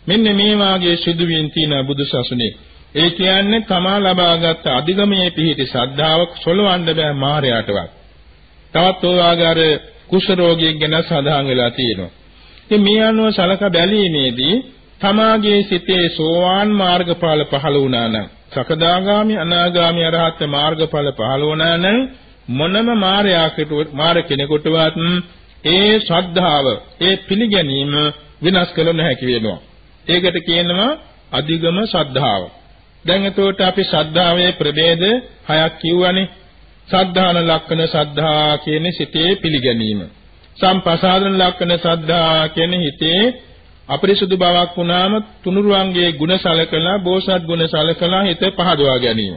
මෙන්න මේ වාගේ සිදුවීම් තියෙන බුදුසසුනේ ඒ කියන්නේ තමා ලබාගත් අධිගමයේ පිහිටි ශ්‍රද්ධාව සොලවන්න බෑ මායයටවත්. තවත් ඔය ආකාර කුෂ රෝගියෙක් ගැන සඳහන් වෙලා තියෙනවා. ඉතින් මේ අනුව සලක බැලීමේදී තමාගේ සිතේ සෝවාන් මාර්ගඵල පහළ වුණා නම් සකදාගාමි අනාගාමි අරහත් මාර්ගඵල පහළ වුණා නම් මොනම මායයකට මාර කෙනෙකුටවත් ඒ ශ්‍රද්ධාව ඒ පිළිගැනීම විනාශ කළ නොහැකි වෙනවා. ඒකට කියනවා අධිගම ශ්‍රද්ධාව. දැන් එතකොට අපි ශ්‍රද්ධාවේ ප්‍රභේද හයක් කිව්වනේ. සද්ධාන ලක්ෂණ සද්ධා කියන්නේ සිතේ පිළිගැනීම. සම්පසාදන ලක්ෂණ සද්ධා කියන්නේ හිතේ අපරිසුදු බවක් වුණාම තුනුරුවන්ගේ ගුණ සලකලා බෝසත් ගුණ සලකලා හිත පහදවා ගැනීම.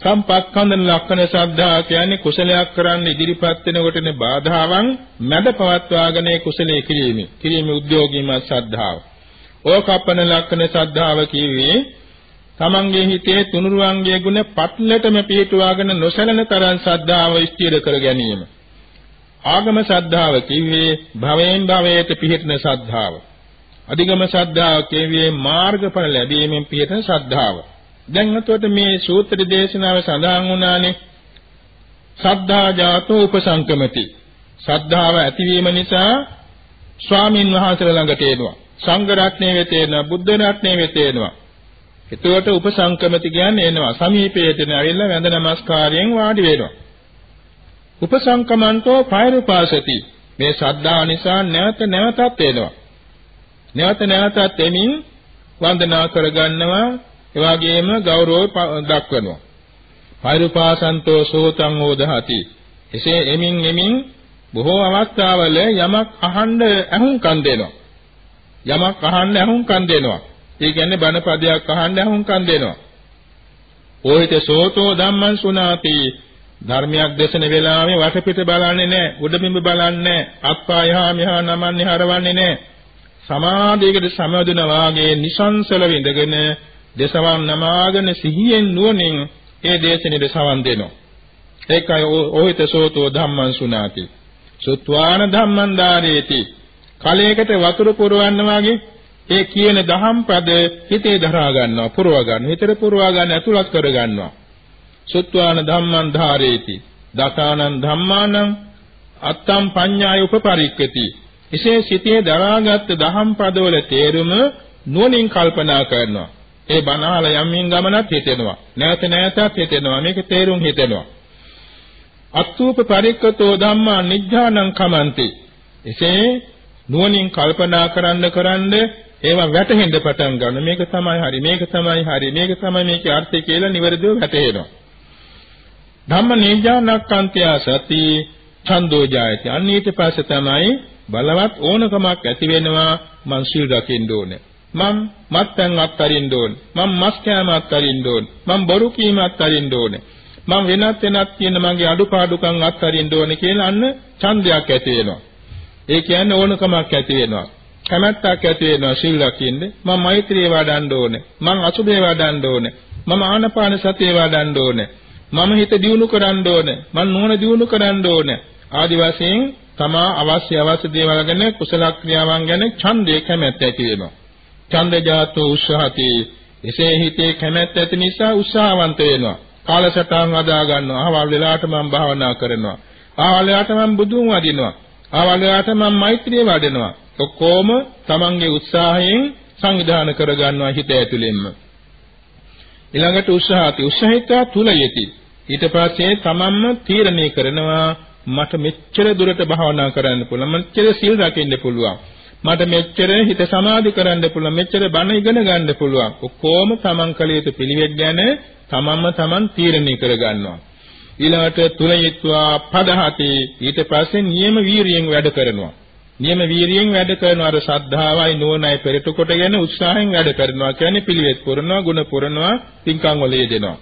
සම්පක්ඛන්දන ලක්ෂණ සද්ධා කියන්නේ කුසලයක් කරන්න ඉදිරිපත් වෙනකොටනේ බාධාවන් මැද පවත්වාගෙන කුසලයේ කිරීම. කිරීමේ උද්‍යෝගීමත් සද්ධාව. ඕකප්පන ලක්ෂණ සද්ධාව කිව්වේ තමන්ගේ හිතේ තුනුරුවන්ගේ ගුණ පත්ලටම පිහිටුවාගෙන නොසැලෙන තරම් ශ්‍රද්ධාව ස්ථිර කර ගැනීම. ආගම ශ්‍රද්ධාව කිව්වේ භවයෙන් භවයට පිහිටන ශ්‍රද්ධාව. අධිගම ශ්‍රද්ධාව කිව්වේ මාර්ගඵල ලැබීමෙන් පිහිටන ශ්‍රද්ධාව. දැන් අතකොට මේ සූත්‍ර දේශනාව සඳහන් වුණානේ ශ්‍රද්ධා ජාතෝ උපසංකමති. ශ්‍රද්ධාව ඇතිවීම නිසා ස්වාමින් වහන්සේලා ළඟට එනවා. සංඝ රත්නයේ වෙත එනවා. බුද්ධ රත්නයේ වෙත එනවා. එතකොට උපසංකමති කියන්නේ එනවා සමීපයට ඇවිල්ලා වැඳ නමස්කාරයෙන් වාඩි වෙනවා. උපසංකමන්තෝ පෛරුපාසති මේ ශ්‍රද්ධාව නිසා නැවත නැවතත් එනවා. නැවත නැවතත් එමින් වන්දනා කරගන්නවා එවාගෙම ගෞරව දක්වනවා. පෛරුපාසන්තෝ සෝතං ඕදහති. එසේ එමින් එමින් බොහෝ අවස්ථාවල යමක් අහන්න ඇහුම්කන් දෙනවා. යමක් අහන්න ඇහුම්කන් දෙනවා. ඒ කියන්නේ බණ පදයක් අහන්න හුම්කම් දෙනවා. ඕහිත සෝතෝ ධම්මං සුනාති ධර්මයක් දේශන වෙලාවේ වටපිට බලන්නේ නැහැ, උඩබිම්බ බලන්නේ නැහැ, අත්පායහා මෙහා නමන්නේ හරවන්නේ නැහැ. සමාධියකට සමවැදුන වාගේ නිසංසල විඳගෙන දේශවන් නමාගෙන සිහියෙන් නුවණින් ඒ දේශනෙට සවන් දෙනවා. ඒකයි ඕහිත සෝතෝ ධම්මං සුනාති. සුත්වාන ධම්මං දාරේති. කලයකට වතුර පුරවන්න වාගේ ඒ කියන දහම් පද හිතේ දරා ගන්නවා පුරව ගන්නවා හිතේ පුරවා ගන්න ඇතුළත් කර ගන්නවා සුත්වාන ධම්මං ධාරේති දසානං ධම්මානං අත්තම් පඤ්ඤාය උපපරික්කති එසේ සිතේ දරාගත් දහම් පදවල තේරුම නුවණින් කල්පනා කරනවා. ඒ බණ අහලා යම්මින් ගමනක් හිතෙනවා. නැවත නැවතත් හිතෙනවා. මේක තේරුම් හිතෙනවා. අත්ූප පරික්කතෝ ධම්මා නිජ්ජානං කමන්ති. එසේ නුවණින් කල්පනා කරන්න කරන්න ඒවා වැටහෙන්න පටන් ගන්න. මේක තමයි හරි. මේක තමයි හරි. මේක තමයි මේකේ අර්ථය කියලා නිවැරදිව වැටහෙනවා. ධම්ම නිජ්ජානක්ඛන්තය සති ඡන්தோ ජායති. අන්න ඊට පස්සේ තමයි බලවත් ඕනකමක් ඇති වෙනවා මං සීල් රකින්න ඕනේ. මම මත්පැන් අත්හරින්න ඕනේ. මම මස් කෑම අත්හරින්න ඕනේ. මම බොරු කීම අත්හරින්න ඕනේ. මම වෙනත් වෙනත් කියන මගේ අඩුපාඩුකම් අත්හරින්න ඕනේ කියලා අන්න ඡන්දයක් ඇති වෙනවා. ඒ කියන්නේ ඕනකමක් ඇති වෙනවා. කැමැත්තක් ඇති වෙනවා සීල් රකින්න. මම මෛත්‍රිය වඩන්න ඕනේ. මම අසුභේ වඩන්න ඕනේ. මම ආනපාන සතිය වඩන්න ඕනේ. මම හිත දියුණු කරන්න ඕනේ. මම නුවණ දියුණු කරන්න ඕනේ. ආදි වශයෙන් තමා අවශ්‍ය අවශ්‍ය දේවල් ගැන කුසල ක්‍රියාවන් ගැන ඡන්දේ කැමැත්ත ඇති වෙනවා. ඡන්දජාතෝ උත්සාහති එසේ හිතේ කැමැත්ත ඇති නිසා උත්සාහවන්ත වෙනවා. කාලසටහන් හදා ගන්නවා. ආවල් වෙලාවට මම භාවනා කරනවා. ආවල් වෙලාවට මම බුදුන් වදිනවා. ආවල් වෙලාවට මම මෛත්‍රිය වඩනවා. ඔක්කොම තමන්ගේ උත්සාහයෙන් සංවිධානය කරගන්නවා හිත ඇතුළෙන්ම. ඊළඟට උත්සාහති උත්සාහිතා තුල යෙති. ඊට පස්සේ තමන්ම තීරණය කරනවා මට මෙච්චර දුරට භාවනා කරන්න පුළුවන්. මෙච්චර සීල් රකින්න පුළුවන්. මට මෙච්චර හිත සමාධි කරන්න පුළුවන්. මෙච්චර බණ ඉගෙන ගන්න පුළුවන්. ඔක්කොම තමන් කළ යුතු පිළිවෙත් ගැන තමන්ම තමන් තීරණය කරගන්නවා. ඊළඟට තුලයිත්වා පදහති ඊට පස්සේ නියම වීරියෙන් වැඩ කරනවා. නියම වීරියෙන් වැඩ කරනවා අර ශ්‍රද්ධාවයි නුවණයි පෙරට කොටගෙන උත්සාහයෙන් වැඩ කරනවා කියන්නේ පිළිවෙත් පුරනවා, ගුණ පුරනවා, පින්කම් වල යෙදෙනවා.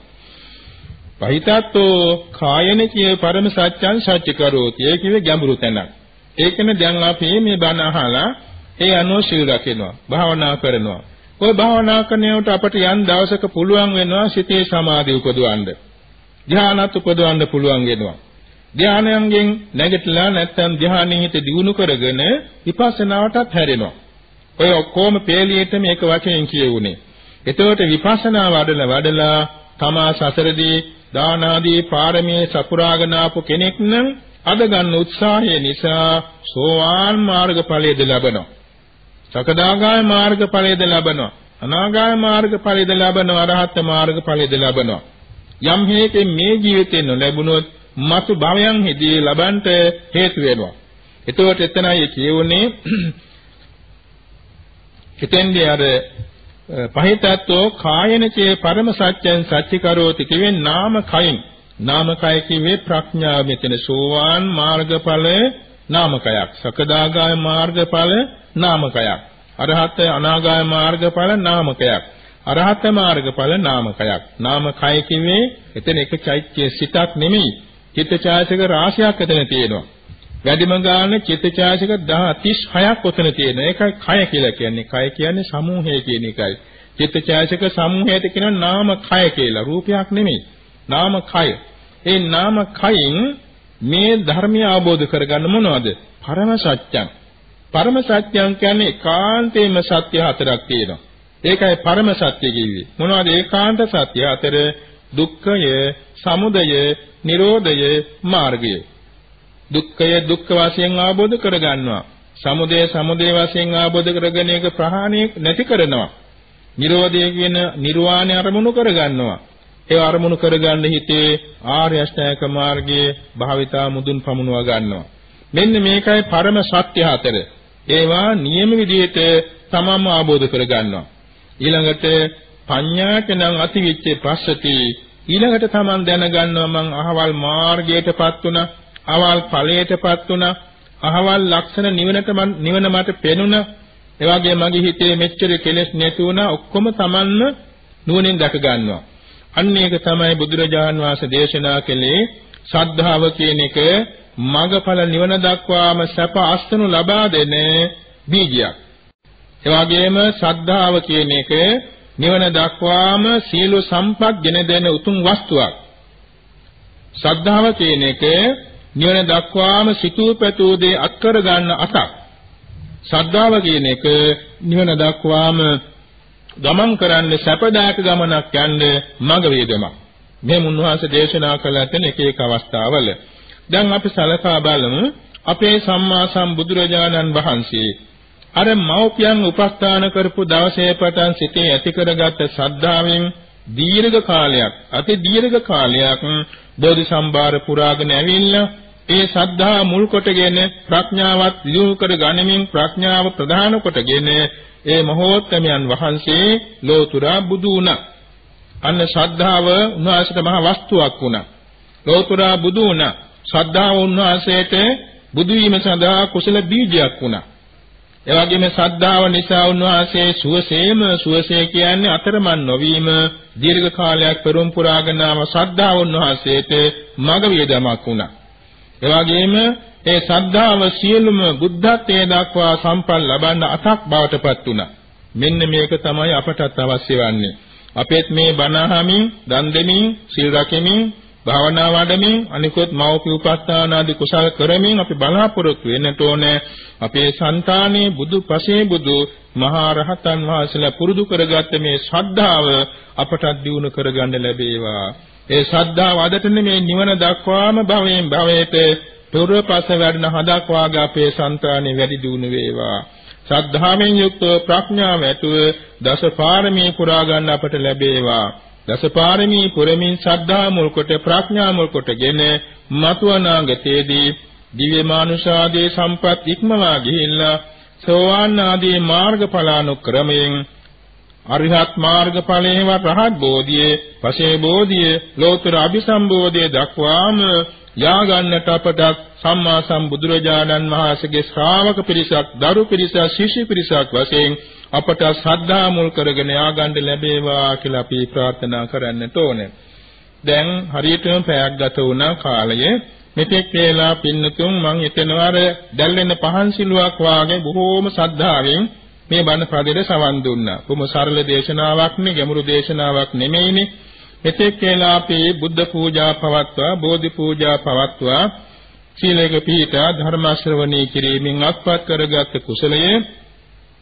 පහිතත්තෝ කායන කිය පරම සත්‍යං සත්‍ය කරෝති. ඒ කිව්වේ ගැඹුරු තැනක්. ඒකනේ දැන් අපි මේ බණ අහලා ඒ අනුව සිල් රකිනවා, භාවනා කරනවා. ඔය භාවනා කරනකොට අපට යම් දවසක පුළුවන් වෙනවා සිතේ සමාධිය උපදවන්න. ධානත් උපදවන්න පුළුවන් වෙනවා. ධානයන්ගෙන් නැගිටලා නැත්නම් ධානයෙන් හිත දියුණු කරගෙන විපස්සනාවටත් හැරෙනවා. ඔය ඔක්කොම පේලියට මේක වචනෙන් කියුනේ. එතකොට විපස්සනා වඩලා වඩලා තමා සසරදී දාන ආදී පාරමී සපුරාගෙන ආපු කෙනෙක් නම් අද ගන්න උත්සාහය නිසා සෝවාන් මාර්ගඵලයේද ලබනවා. සකදාගාම මාර්ගඵලයේද ලබනවා. අනාගාම මාර්ගඵලයේද ලබනවා. අරහත් මාර්ගඵලයේද ලබනවා. යම් හේකෙන් මේ ජීවිතේ නොලැබුණොත් මතු භවයන් හිදී ලබන්ට හේතු වෙනවා. එතකොට එතනයි කියුනේ හිතෙන්දී අර පහිතත්වෝ කායනචේ පරම සත්‍යං සච්චි කරෝති කිවෙන් නාම කයින්. නාම කය කිව්වේ ප්‍රඥාව මෙතන සෝවාන් මාර්ගඵල නාමකයක්. සකදාගාය මාර්ගඵල නාමකයක්. අරහත් අනාගාය මාර්ගඵල නාමකයක්. අරහත් මාර්ගඵල නාමකයක් නාමකය කිව්වේ එතන එක චෛත්‍ය සිතක් නෙමෙයි චිත්තචෛතසික රාශියක් එතන තියෙනවා. වැඩිම ගාන චිත්තචෛතසික 36ක් ඔතන තියෙනවා. ඒකයි කය කියලා කියන්නේ. කය කියන්නේ සමූහය කියන එකයි. චිත්තචෛතසික සමූහයට කියන නාම කය කියලා. රූපයක් නෙමෙයි. නාම කය. ඒ නාම කයින් මේ ධර්මය අවබෝධ කරගන්න මොනවද? පරම සත්‍යං. පරම සත්‍යං කියන්නේ ඒකාන්තේම සත්‍ය හතරක් තියෙනවා. ඒකයි පරම සත්‍ය කිව්වේ. මොනවද ඒකාන්ත සත්‍ය අතර දුක්ඛය, සමුදය, නිරෝධය, මාර්ගය. දුක්ඛය දුක්ඛ වශයෙන් ආબોධ කරගන්නවා. සමුදය සමුදය වශයෙන් ආબોධ කරගෙන ඒක ප්‍රහාණය නැති කරනවා. නිරෝධය කියන නිර්වාණය අරමුණු කරගන්නවා. ඒ අරමුණු කරගන්න හිතේ ආර්ය අෂ්ටාංග මාර්ගයේ භාවිතා මුදුන් පමුණවා ගන්නවා. මෙන්න මේකයි පරම සත්‍ය හතර. ඒවා නියම විදිහට තමම ආબોධ කරගන්නවා. ඊළඟට පඤ්ඤාචනං අතිවිච්ඡේ පස්සති ඊළඟට Taman දැනගන්නවා මං අහවල් මාර්ගයටපත් වුණා, අහවල් ඵලයටපත් වුණා, අහවල් ලක්ෂණ නිවනට නිවන මට පෙනුණා. ඒ වගේ මගේ හිතේ මෙච්චර කෙලෙස් නැති වුණා ඔක්කොම Tamanම නුවණින් දැක ගන්නවා. අන්න ඒක තමයි බුදුරජාන් වහන්සේ දේශනා කළේ ශ්‍රද්ධාව කියන එක මගඵල නිවන දක්වාම සැප අස්තනු ලබා දෙන බීජයක්. ඒ වගේම ශ්‍රද්ධාව කියන එක නිවන දක්වාම සීල සම්පත් ගෙන දෙන උතුම් වස්තුවක්. ශ්‍රද්ධාව කියන එක නිවන දක්වාම සිතූ පැතූ දේ අත්කර ගන්න අතක්. ශ්‍රද්ධාව කියන එක නිවන දක්වාම ගමන් කරන්නේ සැපදායක ගමනක් යන්නේ මඟ වේදමක්. මේ මුන්වහන්සේ දේශනා කළ තැන එක එක අවස්ථාවල දැන් අපි සලකා බලමු අපේ සම්මා සම්බුදුරජාණන් වහන්සේ අර මෞපියන් උපස්ථාන කරපු දවසේ පටන් සිටේ ඇති කරගත් ශ්‍රද්ධාවෙන් දීර්ඝ කාලයක් අති දීර්ඝ කාලයක් බෝධි සම්භාර පුරාගෙන ඇවිල්ලා ඒ ශ්‍රද්ධාව මුල් කොටගෙන ප්‍රඥාවත් දියුණු කර ගනිමින් ප්‍රඥාව ප්‍රධාන කොටගෙන ඒ මහෝත්තමයන් වහන්සේ ලෝතුරා බුදු වුණා. අන්න ශ්‍රද්ධාව උන්වහන්සේට මහ වස්තුවක් වුණා. ලෝතුරා බුදු වුණා. ශ්‍රද්ධාව උන්වහන්සේට බුදු වීම සඳහා කුසල බීජයක් වුණා. ඒ වගේම ශ්‍රද්ධාව නිසා උන්වහන්සේ සුවසේම සුවසේ කියන්නේ අතරමන් නොවීම දීර්ඝ කාලයක් පෙරම් පුරාගෙන ආව ශ්‍රද්ධාව උන්වහන්සේට මග වියදමක් වුණා. ඒ වගේම ඒ ශ්‍රද්ධාව සියලුම බුද්ධත්වයේ දක්වා සම්පන්න ලබන්න අතක් බවට පත් වුණා. මෙන්න මේක තමයි අපටත් අවශ්‍ය වන්නේ. අපේත් මේ බණ අහමින්, දන් දෙමින්, සීල් රැකෙමින්, භාවනා වඩමින් අනිකොත් මෞපිය උපස්ථාන ආදී කුසල් කරමින් අපි බලාපොරොත්තු වෙන්නට ඕනේ. අපේ సంతානේ බුදු පසේ බුදු මහා රහතන් වහන්සේලා පුරුදු කරගත්ත මේ ශ්‍රද්ධාව අපට දියුණු කරගන්න ලැබේවා. ඒ ශ්‍රද්ධාව අදට මේ නිවන දක්වාම භවයෙන් භවයට පුරපස වැඩන හදක් වාගේ අපේ సంతානේ වැඩි දියුණු වේවා. ශ්‍රද්ධාවෙන් යුක්තව ප්‍රඥාව ඇතුව දස පාරමී පුරා ගන්න අපට ලැබේවා. දසපාරමී පුරමින් ශ්‍රද්ධා මුල් කොට ප්‍රඥා මුල් කොටගෙන මතු අනාගතයේදී දිව්‍ය මානුෂාදී සම්පත් ඉක්මවා ගිහිල්ලා සෝවාන් ආදී මාර්ගඵලානුක්‍රමයෙන් අරිහත් මාර්ගඵලේවත් රහත් බෝධියේ පසේ බෝධියේ ලෝතර අභිසම්බෝධියේ දක්වාම යා ගන්නට අපට සම්මා සම්බුදුරජාණන් වහන්සේගේ ශ්‍රාවක පිරිසක් දරු පිරිසක් ශිෂ්‍ය පිරිසක් වශයෙන් අපට ශ්‍රද්ධා මුල් කරගෙන යා ගන්න ලැබේවා කියලා අපි ප්‍රාර්ථනා කරන්නට ඕනේ. දැන් හරියටම පැයක් ගත වුණා කාලය මෙතෙක් වේලා පින්නතුන් මං හිතනවා අර දැල්වෙන පහන් සිලුවක් වාගේ බොහෝම ශ්‍රද්ධාවෙන් මේ බණ පදෙට සවන් දුන්නා. කොහොම සරල දේශනාවක් නේ ගැඹුරු දේශනාවක් නෙමෙයිනේ. මෙතෙක් වේලා අපි බුද්ධ පූජා පවත්වා, බෝධි පූජා පවත්වා, සීලයක පිහිටා ධර්ම ශ්‍රවණී කිරීමෙන් අත්පත් කරගත් කුසලයේ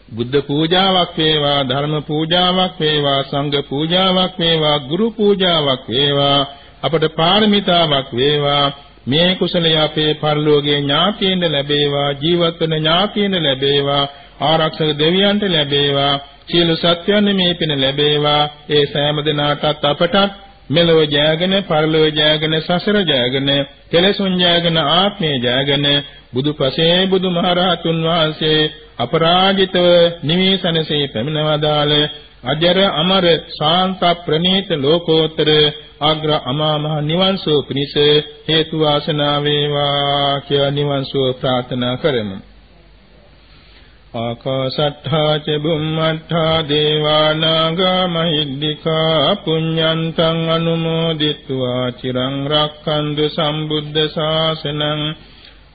බුද්ධ පූජාවක් වේවා, ධර්ම පූජාවක් වේවා, සංඝ පූජාවක් වේවා, ගුරු පූජාවක් වේවා, අපට පාරමිතාවක් වේවා. මේ කුසලය අපේ පරලෝකයේ ඥාතියින්ද ලැබේවා ජීවත් වෙන ඥාතියින්ද ලැබේවා ආරක්ෂක දෙවියන්ට ලැබේවා සියලු සත්‍යයන් මේ පින ලැබේවා. ඒ සෑම දිනාටත් අපටත් මෙලොව ජයගෙන පරලොව ජයගෙන සසර ජයගෙන කෙලසුන් ජයගෙන ආත්මේ ජයගෙන බුදුපසේ බුදුමහරහතුන් වහන්සේ අපරාජිතව නිවේසනසේ පැමිණවදාල අජර අමර ශාන්ත ප්‍රණීත ලෝකෝත්තර අග්‍ර අමා මහ නිවන් සුව පිණිස හේතු වාසනා වේවා කියලා නිවන් සුව ප්‍රාර්ථනා කරමු. ආකාශට්ඨා ච බුම්මට්ඨා දේවා නාග මහිද්దికා පුඤ්ඤන්තං අනුමෝදිත්වා. චිරං රක්ඛන්තු සම්බුද්ධ ශාසනං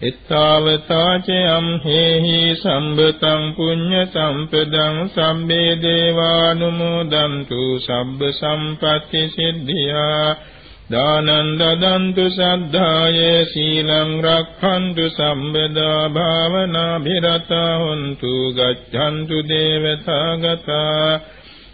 එත්තාවතා ච යම් හේහි සම්බතං පුඤ්ඤ සම්පදං සම්බේ දේවානුමෝදන්තු සබ්බ සම්පත්‍ති සිද්ධියා. දානං දදන්තු සද්ධාය සීලං රක්ඛන්තු සම්බදා භාවනා භිරතා හොන්තු ගච්ඡන්තු දේවතා ගතා.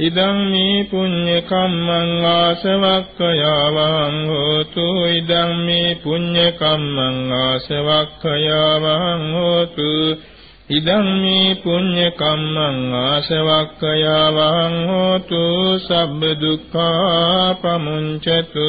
ඉදං මේ පුඤ්ඤ කම්මං ආසවක්ඛයාවං හෝතු ඉදං මේ පුඤ්ඤ කම්මං ආසවක්ඛයාවං හෝතු ඉදං මේ පුඤ්ඤ කම්මං ආසවක්ඛයාවං හෝතු සබ්බ දුක්ඛා පමුංචතු.